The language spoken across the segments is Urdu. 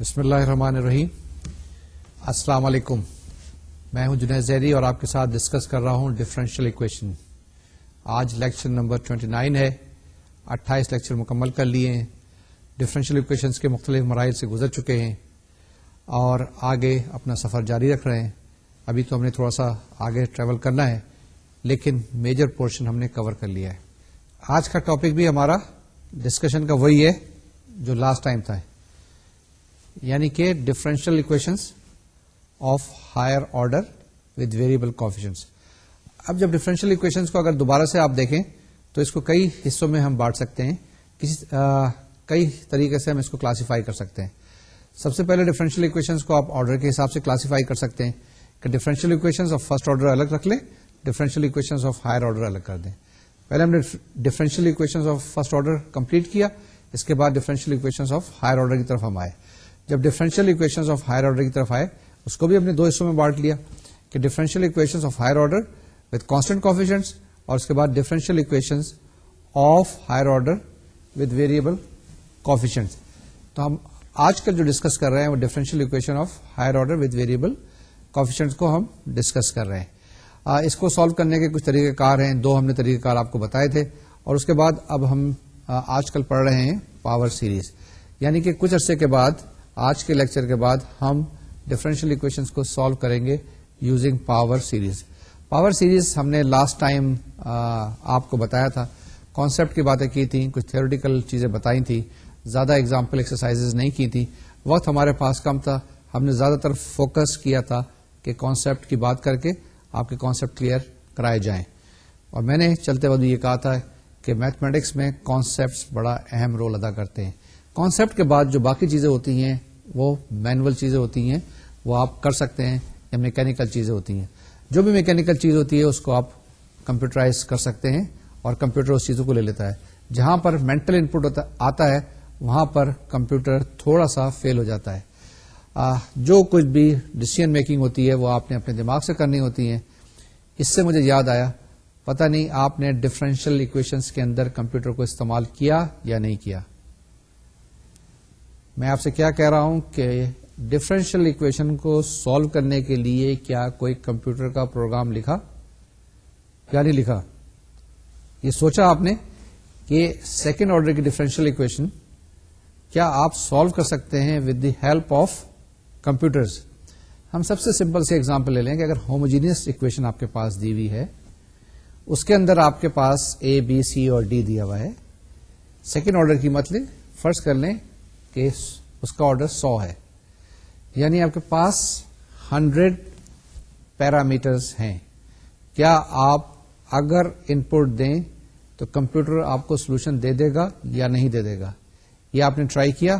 بسم اللہ الرحمن الرحیم السلام علیکم میں ہوں جنید زیری اور آپ کے ساتھ ڈسکس کر رہا ہوں ڈفرینشیل اکویشن آج لیکچر نمبر 29 ہے 28 لیکچر مکمل کر لیے ہیں ڈفرینشیل ایکویشنز کے مختلف مراحل سے گزر چکے ہیں اور آگے اپنا سفر جاری رکھ رہے ہیں ابھی تو ہم نے تھوڑا سا آگے ٹریول کرنا ہے لیکن میجر پورشن ہم نے کور کر لیا ہے آج کا ٹاپک بھی ہمارا ڈسکشن کا وہی ہے جو لاسٹ ٹائم تھا یعنی کہ differential equations of higher order with variable coefficients اب جب ڈفرینشیل اکویشن کو اگر دوبارہ سے آپ دیکھیں تو اس کو کئی حصوں میں ہم بانٹ سکتے ہیں کسی کئی طریقے سے ہم اس کو کلاسیفائی کر سکتے ہیں سب سے پہلے ڈفرینشیل اکویشنس کو آپ آرڈر کے حساب سے کلاسیفائی کر سکتے ہیں کہ differential equation of first order الگ رکھ لیں differential equation of higher order الگ کر دیں پہلے ہم نے differential equation of first order complete کیا اس کے بعد differential equation of higher order کی طرف ہم آئے جب differential equation of higher order کی طرف آئے اس کو بھی اپنے دو حصوں میں بانٹ لیا کہ differential of higher order with with constant اور اس کے بعد equation of higher order variable کافی تو ہم آج کل جو ڈسکس کر رہے ہیں وہ differential equation of higher order with variable کافی کو ہم ڈسکس کر رہے ہیں اس کو سالو کرنے کے کچھ طریقہ کار ہیں دو ہم نے طریقہ کار آپ کو بتائے تھے اور اس کے بعد اب ہم آج کل پڑھ رہے ہیں پاور سیریز یعنی کہ کچھ عرصے کے بعد آج کے لیکچر کے بعد ہم ڈفرینشیل اکویشن کو سالو کریں گے using power series power series ہم نے لاسٹ ٹائم آپ کو بتایا تھا کانسیپٹ کی باتیں کی تھیں کچھ تھیورٹیکل چیزیں بتائی تھیں زیادہ اگزامپل ایکسرسائز نہیں کی تھیں وقت ہمارے پاس کم تھا ہم نے زیادہ تر فوکس کیا تھا کہ کانسیپٹ کی بات کر کے آپ کے کانسیپٹ کلیئر کرائے جائیں اور میں نے چلتے وقت یہ کہا تھا کہ میتھمیٹکس میں کانسیپٹس بڑا اہم رول ادا کرتے ہیں کانسیپٹ کے بعد جو باقی چیزیں ہوتی ہیں وہ مینوئل چیزیں ہوتی ہیں وہ آپ کر سکتے ہیں یا میکینکل چیزیں ہوتی ہیں جو بھی میکینکل چیز ہوتی ہے اس کو آپ کمپیوٹرائز کر سکتے ہیں اور کمپیوٹر اس چیزوں کو لے لیتا ہے جہاں پر مینٹل پٹ آتا ہے وہاں پر کمپیوٹر تھوڑا سا فیل ہو جاتا ہے جو کچھ بھی ڈسیزن میکنگ ہوتی ہے وہ آپ نے اپنے دماغ سے کرنی ہوتی ہے اس سے مجھے یاد آیا پتہ نہیں آپ نے ڈفرینشیل اکویشنس کے اندر کمپیوٹر کو استعمال کیا یا نہیں کیا میں آپ سے کیا کہہ رہا ہوں کہ ڈفرینشیل اکویشن کو سالو کرنے کے لیے کیا کوئی کمپیوٹر کا پروگرام لکھا یا نہیں لکھا یہ سوچا آپ نے کہ سیکنڈ آرڈر کی ڈفرینشیل اکویشن کیا آپ سالو کر سکتے ہیں with the help of computers ہم سب سے سمپل سے اگزامپل لے لیں کہ اگر ہوموجینس اکویشن آپ کے پاس دی ہوئی ہے اس کے اندر آپ کے پاس اے بی سی اور ڈی دیا ہوا ہے سیکنڈ آرڈر کی مطلب فرض فرسٹ کر لیں اس کا آرڈر سو ہے یعنی آپ کے پاس ہنڈریڈ ہیں کیا آپ اگر ان پٹ دیں تو کمپیوٹر آپ کو سولوشن دے دے گا یا نہیں دے دے گا یہ آپ نے ٹرائی کیا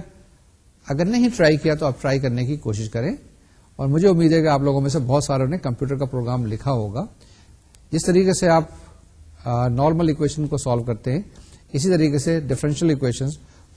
اگر نہیں ٹرائی کیا تو آپ ٹرائی کرنے کی کوشش کریں اور مجھے امید ہے کہ آپ لوگوں میں سے بہت سارے کمپیوٹر کا پروگرام لکھا ہوگا جس طریقے سے آپ نارمل اکویشن کو سالو کرتے ہیں اسی طریقے سے ڈفرینشیل اکویشن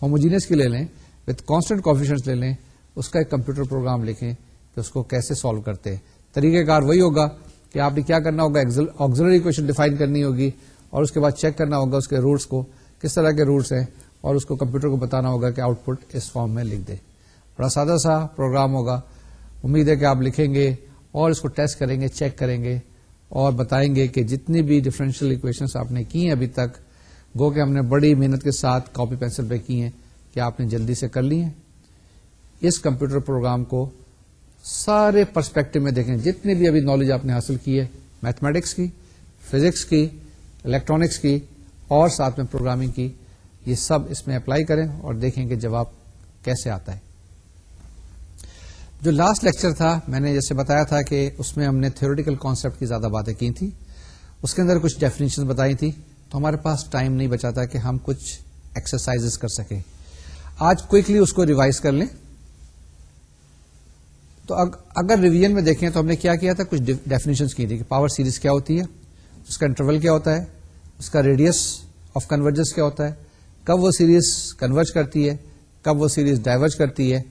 ہوموجینس کی لے لیں وتھ کانسٹنٹ کافیشن لے لیں اس کا ایک کمپیوٹر پروگرام لکھیں کہ اس کو کیسے سالو کرتے ہیں طریقہ کار وہی ہوگا کہ آپ نے کیا کرنا ہوگا آگزری اکویشن ڈیفائن کرنی ہوگی اور اس کے بعد چیک کرنا ہوگا اس کے روٹس کو کس طرح کے روٹس ہیں اور اس کو کمپیوٹر کو بتانا ہوگا کہ آؤٹ پٹ اس فارم میں لکھ دے بڑا سادہ سا پروگرام ہوگا امید ہے کہ آپ لکھیں گے اور اس کو ٹیسٹ کریں گے چیک کریں گے اور بتائیں گے کہ جتنی بھی ڈفرینشیل اکویشن آپ نے کی ہیں ابھی تک گو کہ ہم نے بڑی محنت کے ساتھ کاپی پینسل پہ کی ہیں آپ نے جلدی سے کر لی ہیں اس کمپیوٹر پروگرام کو سارے پرسپیکٹو میں دیکھیں جتنے بھی ابھی نالج آپ نے حاصل کی ہے میتھمیٹکس کی فزکس کی الیکٹرانکس کی اور ساتھ میں پروگرامنگ کی یہ سب اس میں اپلائی کریں اور دیکھیں کہ جواب کیسے آتا ہے جو لاسٹ لیکچر تھا میں نے جیسے بتایا تھا کہ اس میں ہم نے تھیورٹیکل کانسپٹ کی زیادہ باتیں کی تھیں اس کے اندر کچھ ڈیفینیشن بتائی تھی تو ہمارے پاس ٹائم نہیں بچا تھا کہ ہم کچھ ایکسرسائز کر سکیں آج کوئکلی اس کو ریوائز کر لیں تو اگر ریویژن میں دیکھیں تو ہم نے کیا کیا تھا کچھ ڈیفینیشن کی تھی کہ پاور سیریز کیا ہوتی ہے اس کا انٹرول کیا ہوتا ہے اس کا ریڈیس آف کنورجنس کیا ہوتا ہے کب وہ سیریز کنورج کرتی ہے کب وہ سیریز ڈائیورج کرتی ہے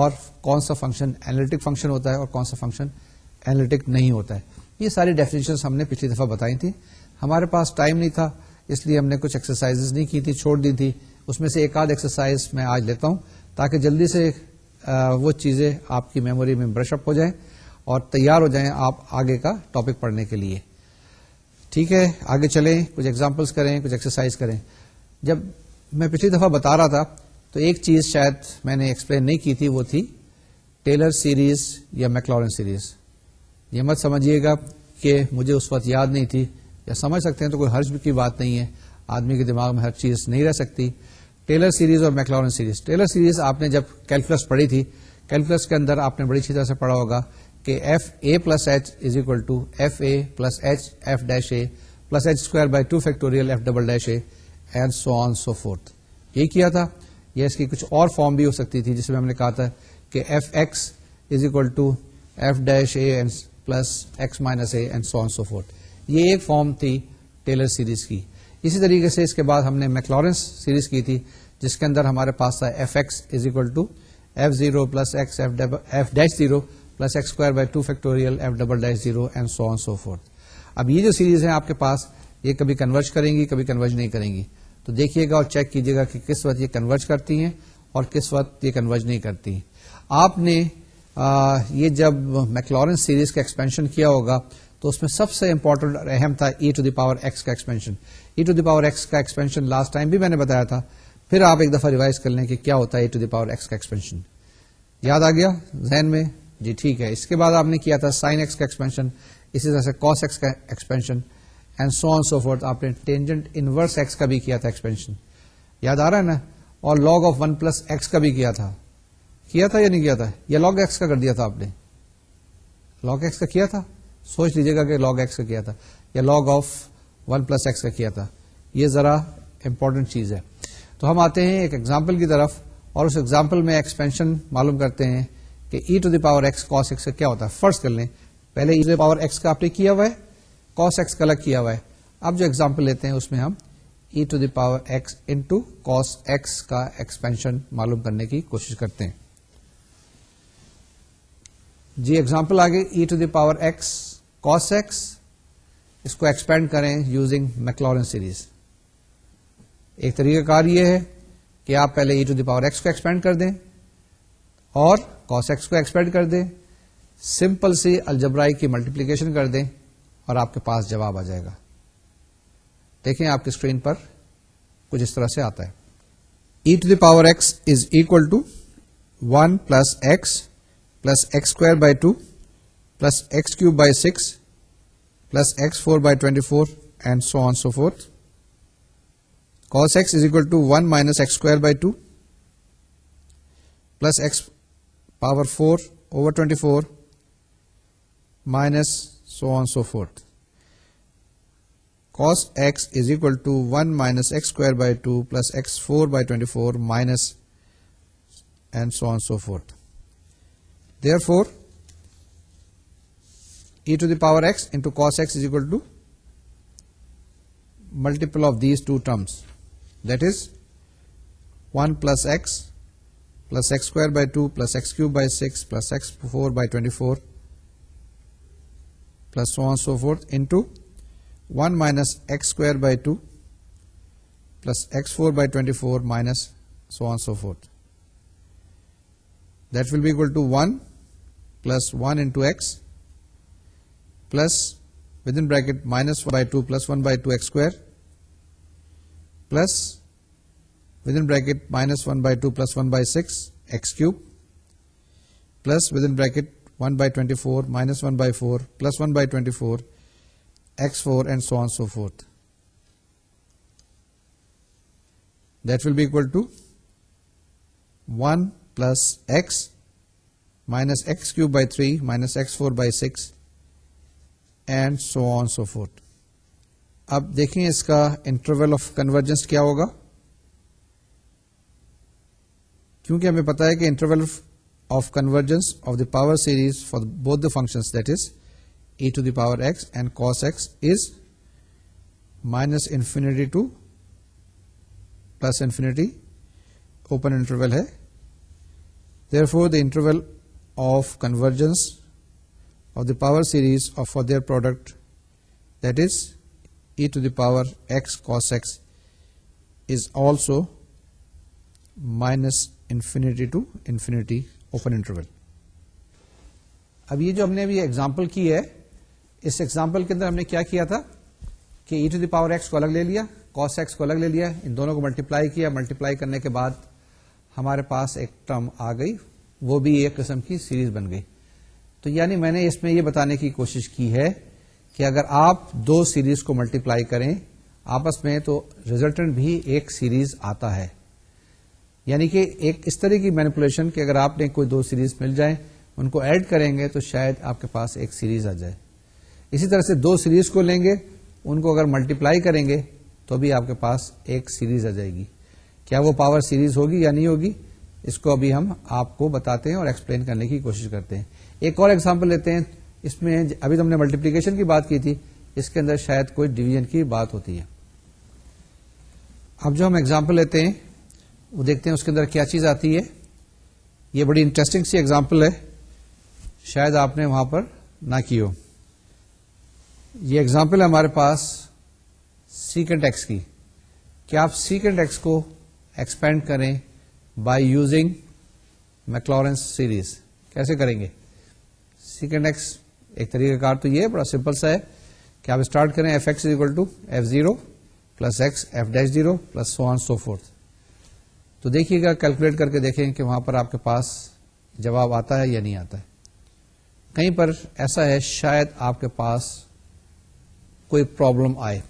اور کون سا فنکشن اینالٹک فنکشن ہوتا ہے اور کون سا فنکشن اینالٹک نہیں ہوتا ہے یہ ساری ڈیفینیشن ہم نے پچھلی دفعہ بتائی تھی ہمارے پاس ٹائم نہیں تھا اس لیے ہم نے کچھ ایکسرسائز نہیں کی تھی چھوڑ دی تھی اس میں سے ایک آدھ ایکسرسائز میں آج لیتا ہوں تاکہ جلدی سے وہ چیزیں آپ کی میموری میں برش اپ ہو جائیں اور تیار ہو جائیں آپ آگے کا ٹاپک پڑھنے کے لیے ٹھیک ہے آگے چلیں کچھ ایگزامپلس کریں کچھ ایکسرسائز کریں جب میں پچھلی دفعہ بتا رہا تھا تو ایک چیز شاید میں نے ایکسپلین نہیں کی تھی وہ تھی ٹیلر سیریز یا میکلورن سیریز یہ مت سمجھیے گا کہ مجھے اس وقت یاد نہیں تھی یا سمجھ سکتے ہیں تو کوئی حرج کی بات نہیں ہے آدمی کے دماغ میں ہر چیز نہیں رہ سکتی ٹیلر سیریز اور میکلورن سیریز ٹیلر سیریز آپ نے جب کیلکولس پڑھی تھی کیلکولس کے اندر آپ نے بڑی اچھی طرح سے پڑھا ہوگا کہ F A plus H is equal to F F A A plus plus H H dash square by two factorial F double dash A and so so on fourth یہ کیا تھا یہ اس کی کچھ اور فارم بھی ہو سکتی تھی جس میں ہم نے کہا تھا کہ f x is equal to f dash a plus x minus a and so on so forth یہ ایک فارم تھی ٹیلر سیریز کی اسی طریقے سے اس کے بعد ہم نے میکلورنس سیریز کی تھی جس کے اندر ہمارے پاس تھا F X is equal to F zero plus X F dash zero plus X square by two factorial F double dash zero and so so fourth اب یہ جو سیریز ہیں آپ کے پاس یہ کبھی کنورٹ کریں گی کبھی کنورٹ نہیں کریں گی تو دیکھیے گا اور چیک کیجیے گا کہ کس وقت یہ کنورٹ کرتی ہیں اور کس وقت یہ کنورٹ نہیں کرتی ہیں آپ نے آ, یہ جب میکلورنس سیریز کا ایکسپینشن کیا ہوگا تو اس میں سب سے امپورٹنٹ اہم تھا E to the power X کا expansion E to the power X کا ایکسپینشن لاسٹ ٹائم بھی میں نے بتایا تھا پھر آپ ایک دفعہ ریوائز کر لیں کہ کیا ہوتا ہے e to the power x کا ایکسپینشن یاد آ گیا ذہن میں جی ٹھیک ہے اس کے بعد آپ نے کیا تھا سائن ایکس کا ایکسپینشن اسی طرح سے کاس ایکس کا expansion and so on so forth آپ نے ٹینجنٹ انورس ایکس کا بھی کیا تھا ایکسپینشن یاد آ رہا ہے نا اور log of one plus X کا بھی کیا تھا کیا تھا یا نہیں کیا تھا یا لاگ ایکس کا کر دیا تھا آپ نے لاگ ایکس کا کیا تھا سوچ لیجیے گا کہ لاگ ایکس کا کیا تھا یا log of one plus X کا کیا تھا یہ ذرا امپورٹنٹ چیز ہے تو ہم آتے ہیں ایک ایگزامپل کی طرف اور اس ایگزامپل میں ایکسپینشن معلوم کرتے ہیں کہ E to the power X X cos کا کیا ہوتا ہے فرسٹ کر لیں پہلے E to the power X کا آپ نے کیا ہوا ہے کاس ایکس کا الگ کیا ہوا ہے اب جو ایگزامپل لیتے ہیں اس میں ہم E to the power X into cos X کا ایکسپینشن معلوم کرنے کی کوشش کرتے ہیں جی ایگزامپل آگے E to the power X cos X اس کو ایکسپینڈ کریں یوزنگ میکلورن سیریز ایک طریقہ کار یہ ہے کہ آپ پہلے e to the power x کو ایکسپینڈ کر دیں اور کاس ایکس کو ایکسپینڈ کر دیں سمپل سی الجبرائی کی ملٹیپلیکیشن کر دیں اور آپ کے پاس جواب آ جائے گا دیکھیں آپ کی اسکرین پر کچھ اس طرح سے آتا ہے E to the power X is equal to one plus X plus X square by two plus X cube by six plus S four by twenty four so on so four to minus minus so on so four is ایکلائن by two plus S four by twenty four minus so on so four four to the power by minus minus will below pin to S with in bracket minus plus one by two square plus by six plus minus one by four plus one by twenty four X four and so so fourth B be equal to one plus minus cube by three minus by six and so on so fourth اب دیکھیں اس کا انٹرول آف کنورجنس کیا ہوگا کیونکہ ہمیں پتا ہے کہ interval of convergence of the power series for both the function that is E to the power X and cos X is minus infinity to plus infinity open interval ہے therefore the interval of convergence power power series of their their product that is to the power X cos x is also minus infinity to infinity open interval اب یہ جو ہم نے ابھی ایگزامپل کی ہے اس ایگزامپل کے اندر ہم نے کیا کیا تھا کہ e to the power x کو الگ لے لیا کاس ایکس کو الگ لے لیا ان دونوں کو ملٹیپلائی کیا ملٹیپلائی کرنے کے بعد ہمارے پاس ایک ٹرم آ گئی وہ بھی ایک قسم کی سیریز بن گئی تو یعنی میں نے اس میں یہ بتانے کی کوشش کی ہے کہ اگر آپ دو سیریز کو ملٹی پلائی کریں آپس میں تو ریزلٹنٹ بھی ایک سیریز آتا ہے یعنی کہ ایک اس طرح کی مینپولیشن کہ اگر آپ نے کوئی دو سیریز مل جائیں ان کو ایڈ کریں گے تو شاید آپ کے پاس ایک سیریز آ جائے اسی طرح سے دو سیریز کو لیں گے ان کو اگر ملٹی پلائی کریں گے تو بھی آپ کے پاس ایک سیریز آ جائے گی کیا وہ پاور سیریز ہوگی یا نہیں ہوگی اس کو ابھی ہم آپ کو بتاتے ہیں اور ایکسپلین کرنے کی کوشش کرتے ہیں ایک اور ایگزامپل لیتے ہیں اس میں ابھی ہم نے ملٹیپلیکیشن کی بات کی تھی اس کے اندر شاید کوئی ڈویژن کی بات ہوتی ہے اب جو ہم ایگزامپل لیتے ہیں وہ دیکھتے ہیں اس کے اندر کیا چیز آتی ہے یہ بڑی انٹرسٹنگ سی ایگزامپل ہے شاید آپ نے وہاں پر نہ کی ہو یہ ایگزامپل ہے ہمارے پاس سیکنڈ کی کیا آپ ایکس کو ایکسپینڈ کریں بائی یوزنگ میکلورنس سیریز کیسے کریں گے سیکنڈ ایکس ایک طریقہ کار سمپل سا ہے کہ آپ اسٹارٹ کریں F F F X X to zero zero plus plus dash so so on fourth تو دیکھیے گا کیلکولیٹ کر کے دیکھیں کہ وہاں پر آپ کے پاس جواب آتا ہے یا نہیں آتا ہے کہیں پر ایسا ہے شاید آپ کے پاس کوئی پرابلم آئے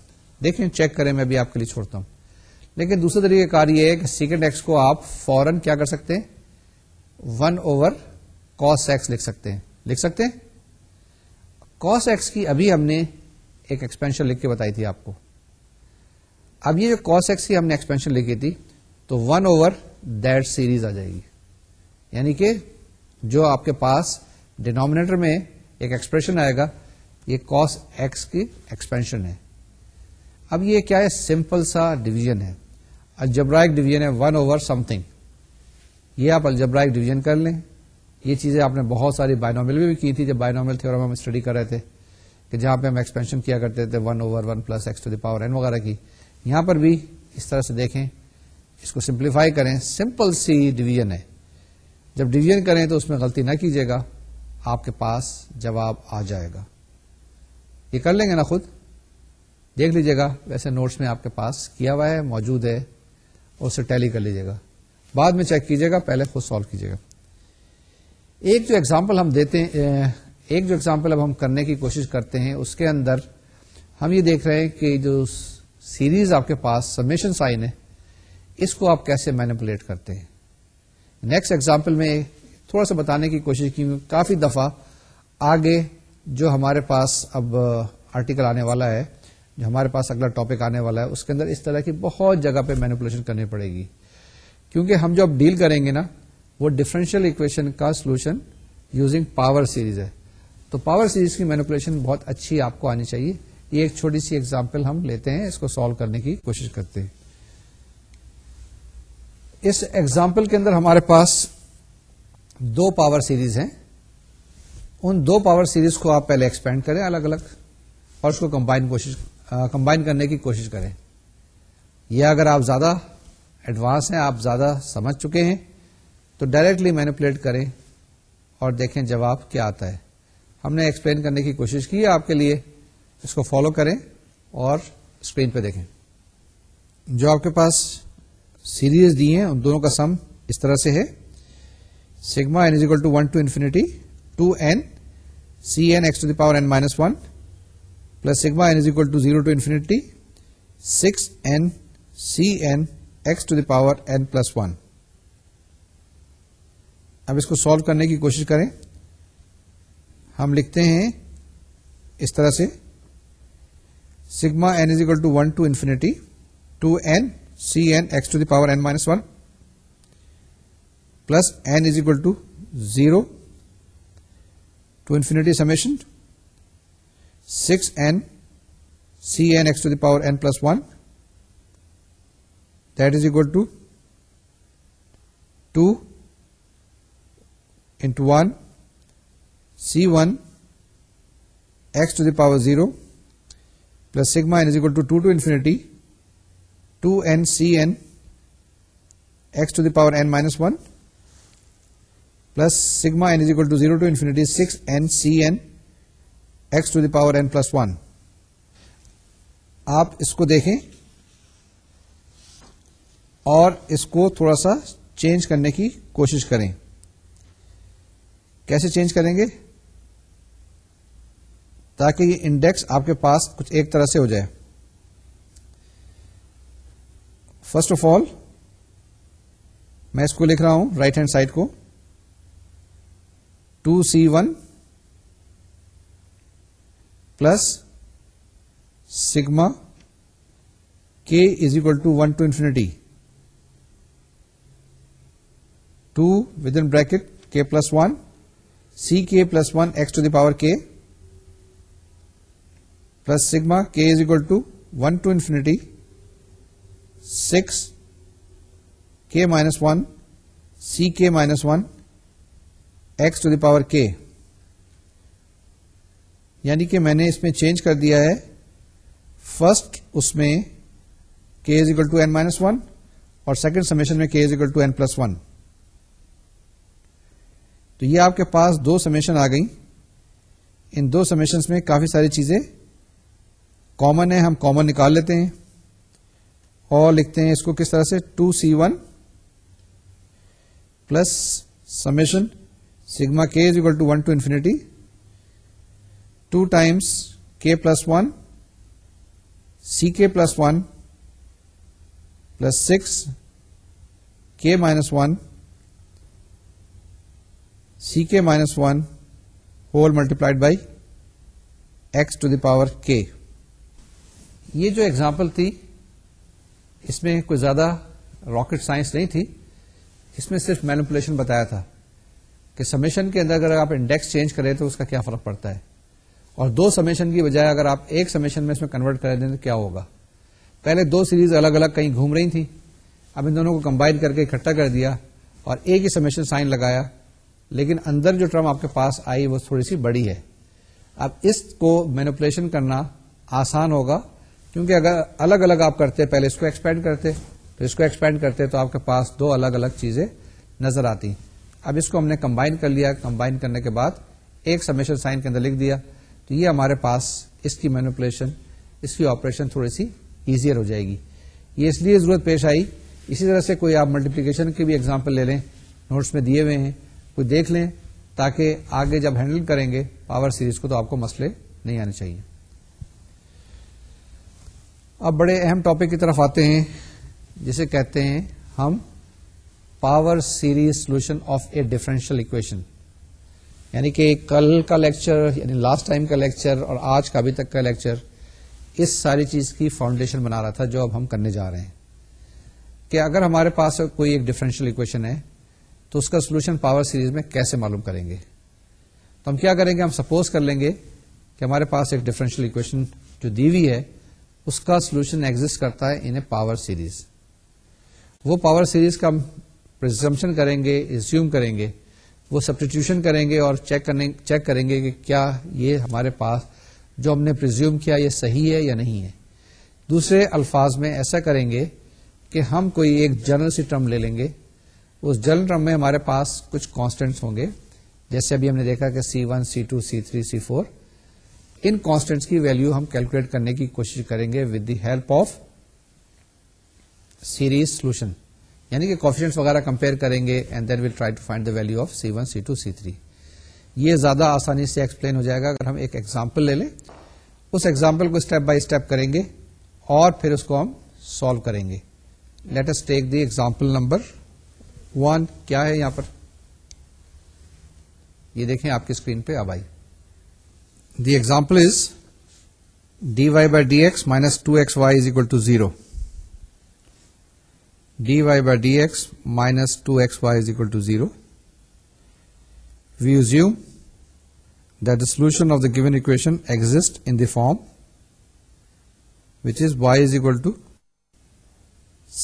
دیکھیں چیک کریں میں بھی آپ کے لیے چھوڑتا ہوں لیکن دوسرے طریقے کہ سیکنڈ ایکس کو آپ فورن کیا کر سکتے ہیں ون اوور کوس ایکس لکھ سکتے ہیں لکھ سکتے ہیں کوس ایکس کی ابھی ہم نے ایک ایکسپینشن لکھ کے بتائی تھی آپ کو اب یہ جو کاس ایکس کی ہم نے ایکسپینشن لکھی تھی تو ون اوور دیٹ سیریز آ جائے گی یعنی کہ جو آپ کے پاس ڈینومینیٹر میں ایک ایکسپریشن آئے گا یہ کوس ایکس کی ایکسپینشن ہے اب یہ کیا ہے سمپل سا ڈویژن ہے الجبرائک ڈویژن ہے ون اوور سم تھنگ یہ آپ الجبرائک ڈویژن کر لیں یہ چیزیں آپ نے بہت ساری بائنومل بھی کی تھی جب بائنومل تھے اور ہم اسٹڈی کر رہے تھے کہ جہاں پہ ہم ایکسپینشن کیا کرتے تھے one over one plus x to the power n وغیرہ کی یہاں پر بھی اس طرح سے دیکھیں اس کو سمپلیفائی کریں سمپل سی ڈویژن ہے جب ڈویژن کریں تو اس میں غلطی نہ کیجیے گا آپ کے پاس جواب آ جائے گا یہ کر لیں گے نا خود دیکھ لیجیے گا ویسے نوٹس میں آپ کے پاس کیا ہوا ہے موجود ہے اور اسے ٹیلی کر لیجیے گا بعد میں چیک کیجیے گا پہلے خود سالو کیجیے گا ایک جو ایگزامپل ہم دیتے ہیں ایک جو ایگزامپل اب ہم کرنے کی کوشش کرتے ہیں اس کے اندر ہم یہ دیکھ رہے ہیں کہ جو سیریز آپ کے پاس سمیشن سائن ہے اس کو آپ کیسے مینپولیٹ کرتے ہیں نیکسٹ ایگزامپل میں تھوڑا سا بتانے کی کوشش کی کافی دفعہ آگے جو ہمارے پاس اب آرٹیکل آنے والا ہے جو ہمارے پاس اگلا ٹاپک آنے والا ہے اس کے اندر اس طرح کی بہت جگہ پہ مینپولیشن کرنی پڑے گی کیونکہ ہم جو اب ڈیل کریں گے نا وہ ڈفرینشیل اکویشن کا سولوشن یوزنگ پاور سیریز ہے تو پاور سیریز کی مینوپولیشن بہت اچھی آپ کو آنی چاہیے یہ ایک چھوٹی سی ایگزامپل ہم لیتے ہیں اس کو سالو کرنے کی کوشش کرتے ہیں اس ایگزامپل کے اندر ہمارے پاس دو پاور سیریز ہیں ان دو پاور سیریز کو آپ پہلے ایکسپینڈ کریں الگ الگ اور اس کو کمبائن کوشش کمبائن کرنے کی کوشش کریں یہ اگر آپ زیادہ ایڈوانس ہیں آپ زیادہ سمجھ چکے ہیں تو ڈائریکٹلی مینوپولیٹ کریں اور دیکھیں جواب کیا آتا ہے ہم نے ایکسپلین کرنے کی کوشش کی آپ کے لیے اس کو فالو کریں اور اسکرین پہ دیکھیں جو آپ کے پاس سیریز دی ہیں ان دونوں کا سم اس طرح سے ہے sigma infinity to n c n x to the power n minus one plus sigma to zero to infinity six n c n x to the power n plus one اب اس کو سالو کرنے کی کوشش کریں ہم لکھتے ہیں اس طرح سے sigma n is equal to one to infinity to n c n x to the power n minus one plus n is equal to zero to infinity summation six n c n x to the power n plus one that is equal to two into 1 one c one x to the power zero plus is equal to two to infinity to n c n x to the power n minus one plus is equal to zero to infinity six n c n x to the power n plus one آپ اس کو دیکھیں اور اس کو تھوڑا سا چینج کرنے کی کوشش کریں کیسے چینج کریں گے تاکہ یہ انڈیکس آپ کے پاس کچھ ایک طرح سے ہو جائے فرسٹ آف آل میں اس کو لکھ رہا ہوں رائٹ ہینڈ سائڈ کو two c one plus sigma k is equal to one to infinity to with in bracket k plus one c k plus one x to the power k plus sigma k is equal to one to infinity six k minus one c k minus one x to the power k یعنی کہ میں نے اس میں چینج کر دیا ہے فرسٹ اس میں k is equal to n minus one اور سیکنڈ سمیشن میں k is equal to n plus one تو یہ آپ کے پاس دو سمیشن آ گئی ان دو سمیشن میں کافی ساری چیزیں کامن ہیں ہم کامن نکال لیتے ہیں اور لکھتے ہیں اس کو کس طرح سے two c one plus summation sigma k is equal to one to infinity two times k plus one c k plus one plus six k minus one c k minus one whole multiplied by x to the power k یہ جو ایگزامپل تھی اس میں کوئی زیادہ راکٹ سائنس نہیں تھی اس میں صرف مینپولیشن بتایا تھا کہ سمیشن کے اندر اگر آپ انڈیکس چینج کریں تو اس کا کیا فرق پڑتا ہے اور دو سمیشن کی بجائے اگر آپ ایک سمیشن میں اس میں کنورٹ کر دیں تو کیا ہوگا پہلے دو سیریز الگ الگ کہیں گھوم رہی تھیں اب ان دونوں کو کمبائن کر کے اکٹھا کر دیا اور ایک ہی سمیشن سائن لگایا لیکن اندر جو ٹرم آپ کے پاس آئی وہ تھوڑی سی بڑی ہے اب اس کو مینوپولیشن کرنا آسان ہوگا کیونکہ اگر الگ الگ آپ کرتے پہلے اس کو ایکسپینڈ کرتے پھر اس کو ایکسپینڈ کرتے تو آپ کے پاس دو الگ الگ چیزیں نظر آتی اب اس کو ہم نے کمبائن کر لیا کمبائن کرنے کے بعد ایک سمیشن سائن کے اندر لکھ دیا تو یہ ہمارے پاس اس کی مینوپولیشن اس کی آپریشن تھوڑی سی ایزیئر ہو جائے گی یہ اس لیے ضرورت پیش آئی اسی طرح سے کوئی آپ ملٹیپلیکیشن کی بھی ایگزامپل لے لیں نوٹس میں دیے ہوئے ہیں دیکھ لیں تاکہ آگے جب ہینڈل کریں گے پاور سیریز کو تو آپ کو مسئلے نہیں آنے چاہیے اب بڑے اہم ٹاپک کی طرف آتے ہیں جسے کہتے ہیں ہم power series solution of a differential equation یعنی کہ کل کا لیکچر یعنی لاسٹ ٹائم کا لیکچر اور آج کا ابھی تک کا لیکچر اس ساری چیز کی فاؤنڈیشن بنا رہا تھا جو اب ہم کرنے جا رہے ہیں کہ اگر ہمارے پاس کوئی ایک ڈیفرنشل اکویشن ہے تو اس کا سولوشن پاور سیریز میں کیسے معلوم کریں گے تو ہم کیا کریں گے ہم سپوز کر لیں گے کہ ہمارے پاس ایک ڈفرینشیل اکویشن جو دی ہوئی ہے اس کا سولوشن ایگزٹ کرتا ہے ان اے پاور سیریز وہ پاور سیریز کا ہم پرزمپشن کریں گے ریزیوم کریں گے وہ سبسٹیٹیوشن کریں گے اور چیک کریں گے کہ کیا یہ ہمارے پاس جو ہم نے پرزیوم کیا یہ صحیح ہے یا نہیں ہے دوسرے الفاظ میں ایسا کریں گے کہ ہم کوئی ایک جنرل سی ٹرم لے لیں گے اس جل رم میں ہمارے پاس کچھ کانسٹینٹس ہوں گے جیسے ابھی ہم نے دیکھا کہ c one c two c three c four ان کی ویلو ہم کیلکولیٹ کرنے کی کوشش کریں گے with the help of series solution یعنی کہ کوفیشنٹس وغیرہ کمپیئر کریں گے and then will try to to find the value of c c c one three یہ زیادہ آسانی سے ایکسپلین ہو جائے گا اگر ہم ایک ایگزامپل لے لیں اس ایگزامپل کو اسٹیپ بائی اسٹپ کریں گے اور پھر اس کو ہم سالو کریں گے let's take the example number one کیا ہے یہاں پر یہ دیکھیں آپ کی اسکرین پہ اب آئی the example is d y by d x minus two x y is equal to zero d y by d x minus two x y is equal to zero we re that the solution of the given equation exist in the form which is y is equal to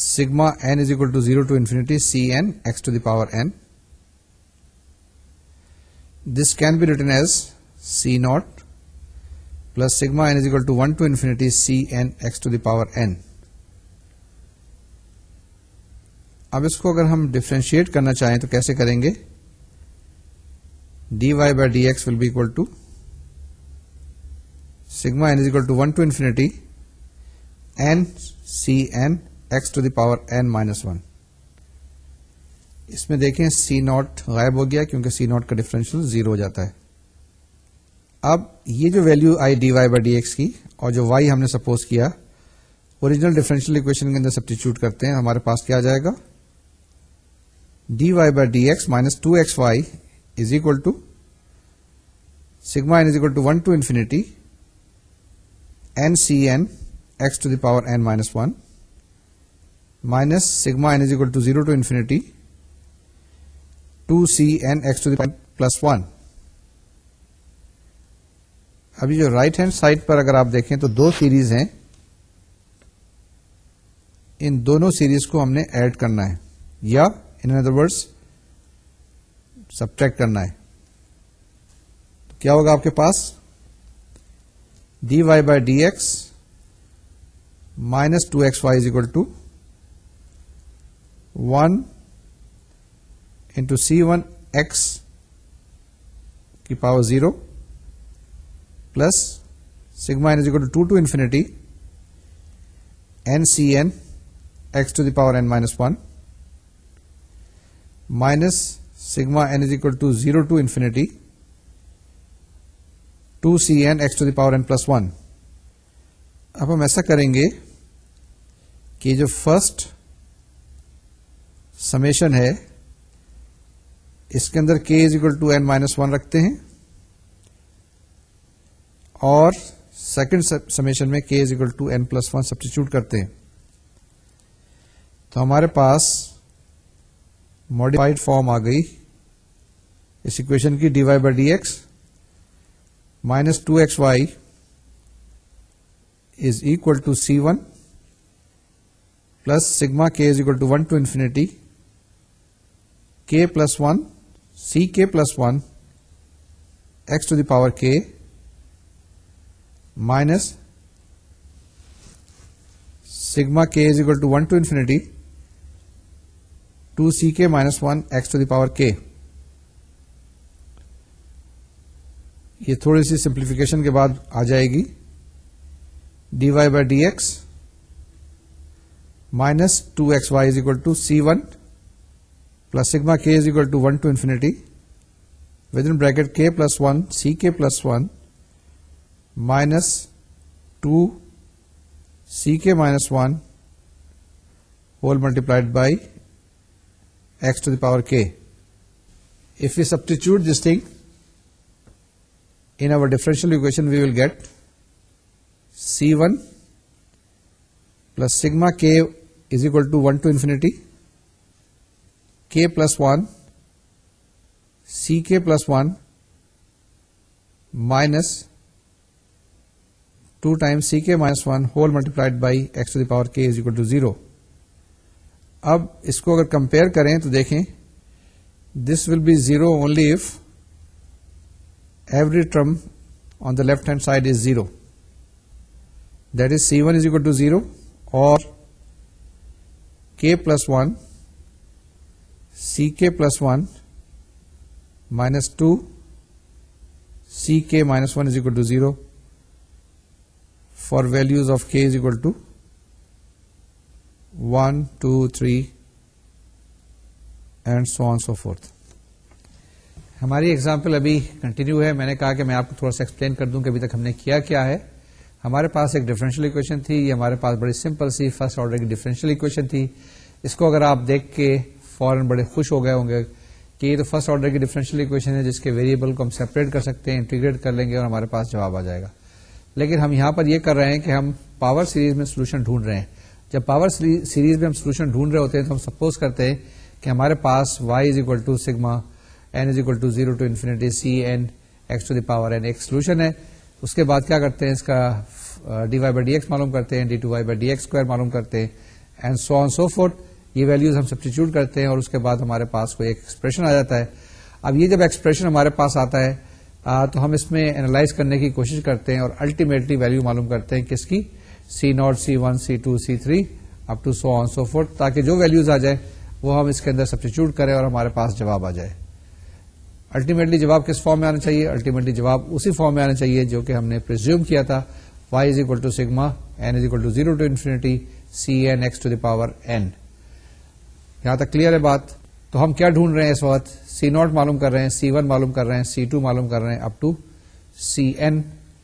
sigma n is equal to zero to infinity c n x to the power n this can be written as c not plus n is equal to one to infinity c n x to the power n اب اس کو اگر ہم ڈفرینشیٹ کرنا چاہیں تو کیسے کریں گے d y by d x will be equal to sigma equal to one to infinity n c n x to the power n minus one اس میں دیکھیں سی ناٹ غائب ہو گیا کیونکہ سی ناٹ کا ڈفرینشیل زیرو ہو جاتا ہے اب یہ جو value I d y by d x کی اور جو وائی ہم نے سپوز کیا اوریجنل ڈیفرنشیل اکویشن کے اندر سبسٹیچیوٹ کرتے ہیں ہمارے پاس کیا جائے گا d y by d x minus two x y is equal to sigma n is equal to one to infinity n n c x to the power n minus one minus sigma n is equal to zero to infinity two c n x to plus one ابھی جو رائٹ ہینڈ سائڈ پر اگر آپ دیکھیں تو دو سیریز ہیں ان دونوں سیریز کو ہم نے ایڈ کرنا ہے یا ان ادر وڈس سبٹریکٹ کرنا ہے تو کیا ہوگا آپ کے پاس d y by d x minus two x y is equal to one two c one x کی power zero plus sigma n is equal to to infinity n c n x to the power n minus one minus sigma n is equal to zero to infinity two c n x to the power n plus one اب ہم ایسا کریں گے کہ جو فرسٹ سمیشن ہے اس کے اندر k equal to n minus one رکھتے ہیں اور سیکنڈ سمیشن میں k equal to n plus one substitute کرتے ہیں تو ہمارے پاس ماڈیفائڈ فارم آ گئی اس اکویشن کی d y by d x minus two x y is equal to c one plus sigma k equal to one to infinity k plus one c k plus one x to the power k minus sigma k is equal to one to infinity two c k minus one x to the power k یہ تھوڑی سی سمپلیفکیشن کے بعد آ جائے گی d y by d x minus two x y is equal to c one plus sigma k is equal to 1 to infinity, within bracket k plus 1 ck plus 1 minus 2 ck minus 1 whole multiplied by x to the power k. If we substitute this thing in our differential equation, we will get C1 plus sigma k is equal to 1 to infinity k plus one c k plus one minus two time c k minus one whole multiplied by x to the power k is equal to zero اب اس کو اگر کمپیئر کریں تو دیکھیں this will be zero only if every term on the left hand side is zero that is c one is equal to zero اور k plus one c k plus one minus two c k minus one is equal to zero for values of k is equal to one two three and so on so forth ہماری ایگزامپل ابھی کنٹینیو ہے میں نے کہا کہ میں آپ کو تھوڑا سا ایکسپلین کر دوں کہ ابھی تک ہم نے کیا کیا ہے ہمارے پاس ایک ڈیفرنشیل اکویشن تھی یہ ہمارے پاس بڑی سمپل سی فرسٹ آرڈر کی ڈیفرنشیل اکویشن تھی اس کو اگر آپ دیکھ کے فوراً بڑے خوش ہو گئے ہوں گے کہ یہ تو فرسٹ آرڈر کی ڈیفرنشیل ہے جس کے ویریبل کو ہم سیپریٹ کر سکتے ہیں انٹیگریٹ کر لیں گے اور ہمارے پاس جواب آ جائے گا لیکن ہم یہاں پر یہ کر رہے ہیں کہ ہم پاور سیریز میں سولوشن ڈھونڈ رہے ہیں جب پاور سیریز میں ہم سولوشن ڈھونڈ رہے ہوتے ہیں تو ہم سپوز کرتے ہیں کہ ہمارے پاس y is equal to sigma n is equal to zero to infinity c n x to the power n solution ہے اس کے بعد کیا کرتے ہیں اس کا d y by d x معلوم کرتے ہیں d d two y by x square معلوم کرتے ہیں and so so on forth یہ ویلوز ہم سبسٹیچیوٹ کرتے ہیں اور اس کے بعد ہمارے پاس کوئی ایک ایکسپریشن آ جاتا ہے اب یہ جب ایکسپریشن ہمارے پاس آتا ہے آ, تو ہم اس میں اینالائز کرنے کی کوشش کرتے ہیں اور الٹیمیٹلی ویلو معلوم کرتے ہیں کس کی c not c one c two c three up to so on so forth تاکہ جو ویلوز آ جائے وہ ہم اس کے اندر سبسٹیچیوٹ کریں اور ہمارے پاس جواب آ جائے الٹیمیٹلی جواب کس فارم میں آنا چاہیے الٹیمیٹلی جواب اسی فارم میں آنا چاہیے جو کہ ہم نے پرزیوم کیا تھا y is equal to sigma n is equal to zero to infinity c n x to the power n یہاں تک کلیئر ہے بات تو ہم کیا ڈھونڈ رہے ہیں اس وقت سی ناٹ معلوم کر رہے ہیں سی ون معلوم کر رہے ہیں سی ٹو معلوم کر رہے ہیں up to c n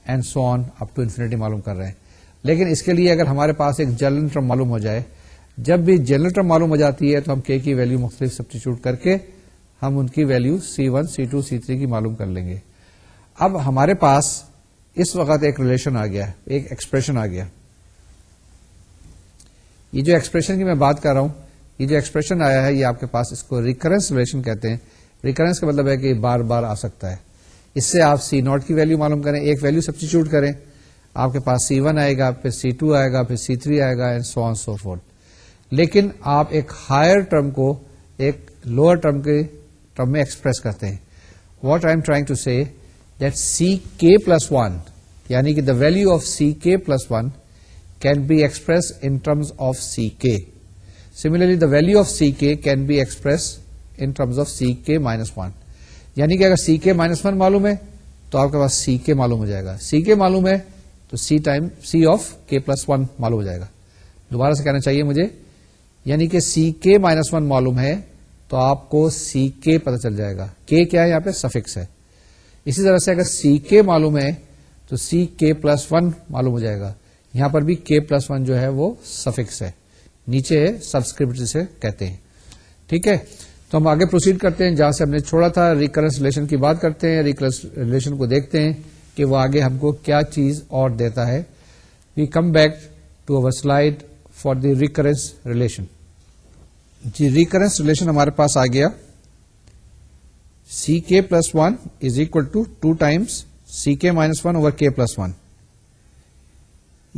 and so on up to infinity معلوم کر رہے ہیں لیکن اس کے لیے اگر ہمارے پاس ایک جنرل ٹرم معلوم ہو جائے جب بھی جنرل ٹرم معلوم ہو جاتی ہے تو ہم کے کی ویلو مختلف سبسٹیچیوٹ کر کے ہم ان کی value c one c two c three کی معلوم کر لیں گے اب ہمارے پاس اس وقت ایک ریلیشن آ گیا ایک ایکسپریشن آ گیا یہ جو ایکسپریشن کی میں بات کر رہا ہوں یہ جو ایکسپریشن آیا ہے یہ آپ کے پاس اس کو ریکرنس ریلیشن کہتے ہیں ریکرنس کا مطلب ہے کہ بار بار آ سکتا ہے اس سے آپ سی ناٹ کی ویلو معلوم کریں ایک ویلو سبسٹیچیوٹ کریں آپ کے پاس سی ون آئے گا پھر سی ٹو آئے گا پھر سی تھری آئے گا and so on so forth لیکن آپ ایک ہائر ٹرم کو ایک لوور ٹرم کے ٹرم میں ایکسپریس کرتے ہیں what I am trying to see that c k plus one یعنی کہ دا value of c k plus one can be express in terms of c k similarly the value of c k can be express in terms of c k minus one یعنی کہ اگر سی کے مائنس ون معلوم ہے تو آپ کے پاس سی کے معلوم ہو جائے گا سی کے معلوم ہے تو c time c of k plus one معلوم ہو جائے گا دوبارہ سے کہنا چاہیے مجھے یعنی کہ سی کے مائنس ون معلوم ہے تو آپ کو سی کے پتا چل جائے گا کے کیا ہے یہاں پہ سفکس ہے اسی طرح سے اگر سی کے معلوم ہے تو سی کے پلس ون معلوم ہو جائے گا یہاں پر بھی کے پلس ون جو ہے وہ سفکس ہے نیچے سبسکرپٹ کہتے ہیں ٹھیک ہے تو ہم آگے پروسیڈ کرتے ہیں جہاں سے ہم نے چھوڑا تھا ریکرنس ریلیشن کی بات کرتے ہیں ریکرنس ریلیشن کو دیکھتے ہیں کہ وہ آگے ہم کو کیا چیز اور دیتا ہے we come back to over slide for the recurrence relation G recurrence relation ہمارے پاس آ گیا c k plus one is equal to two times c k minus one over k plus one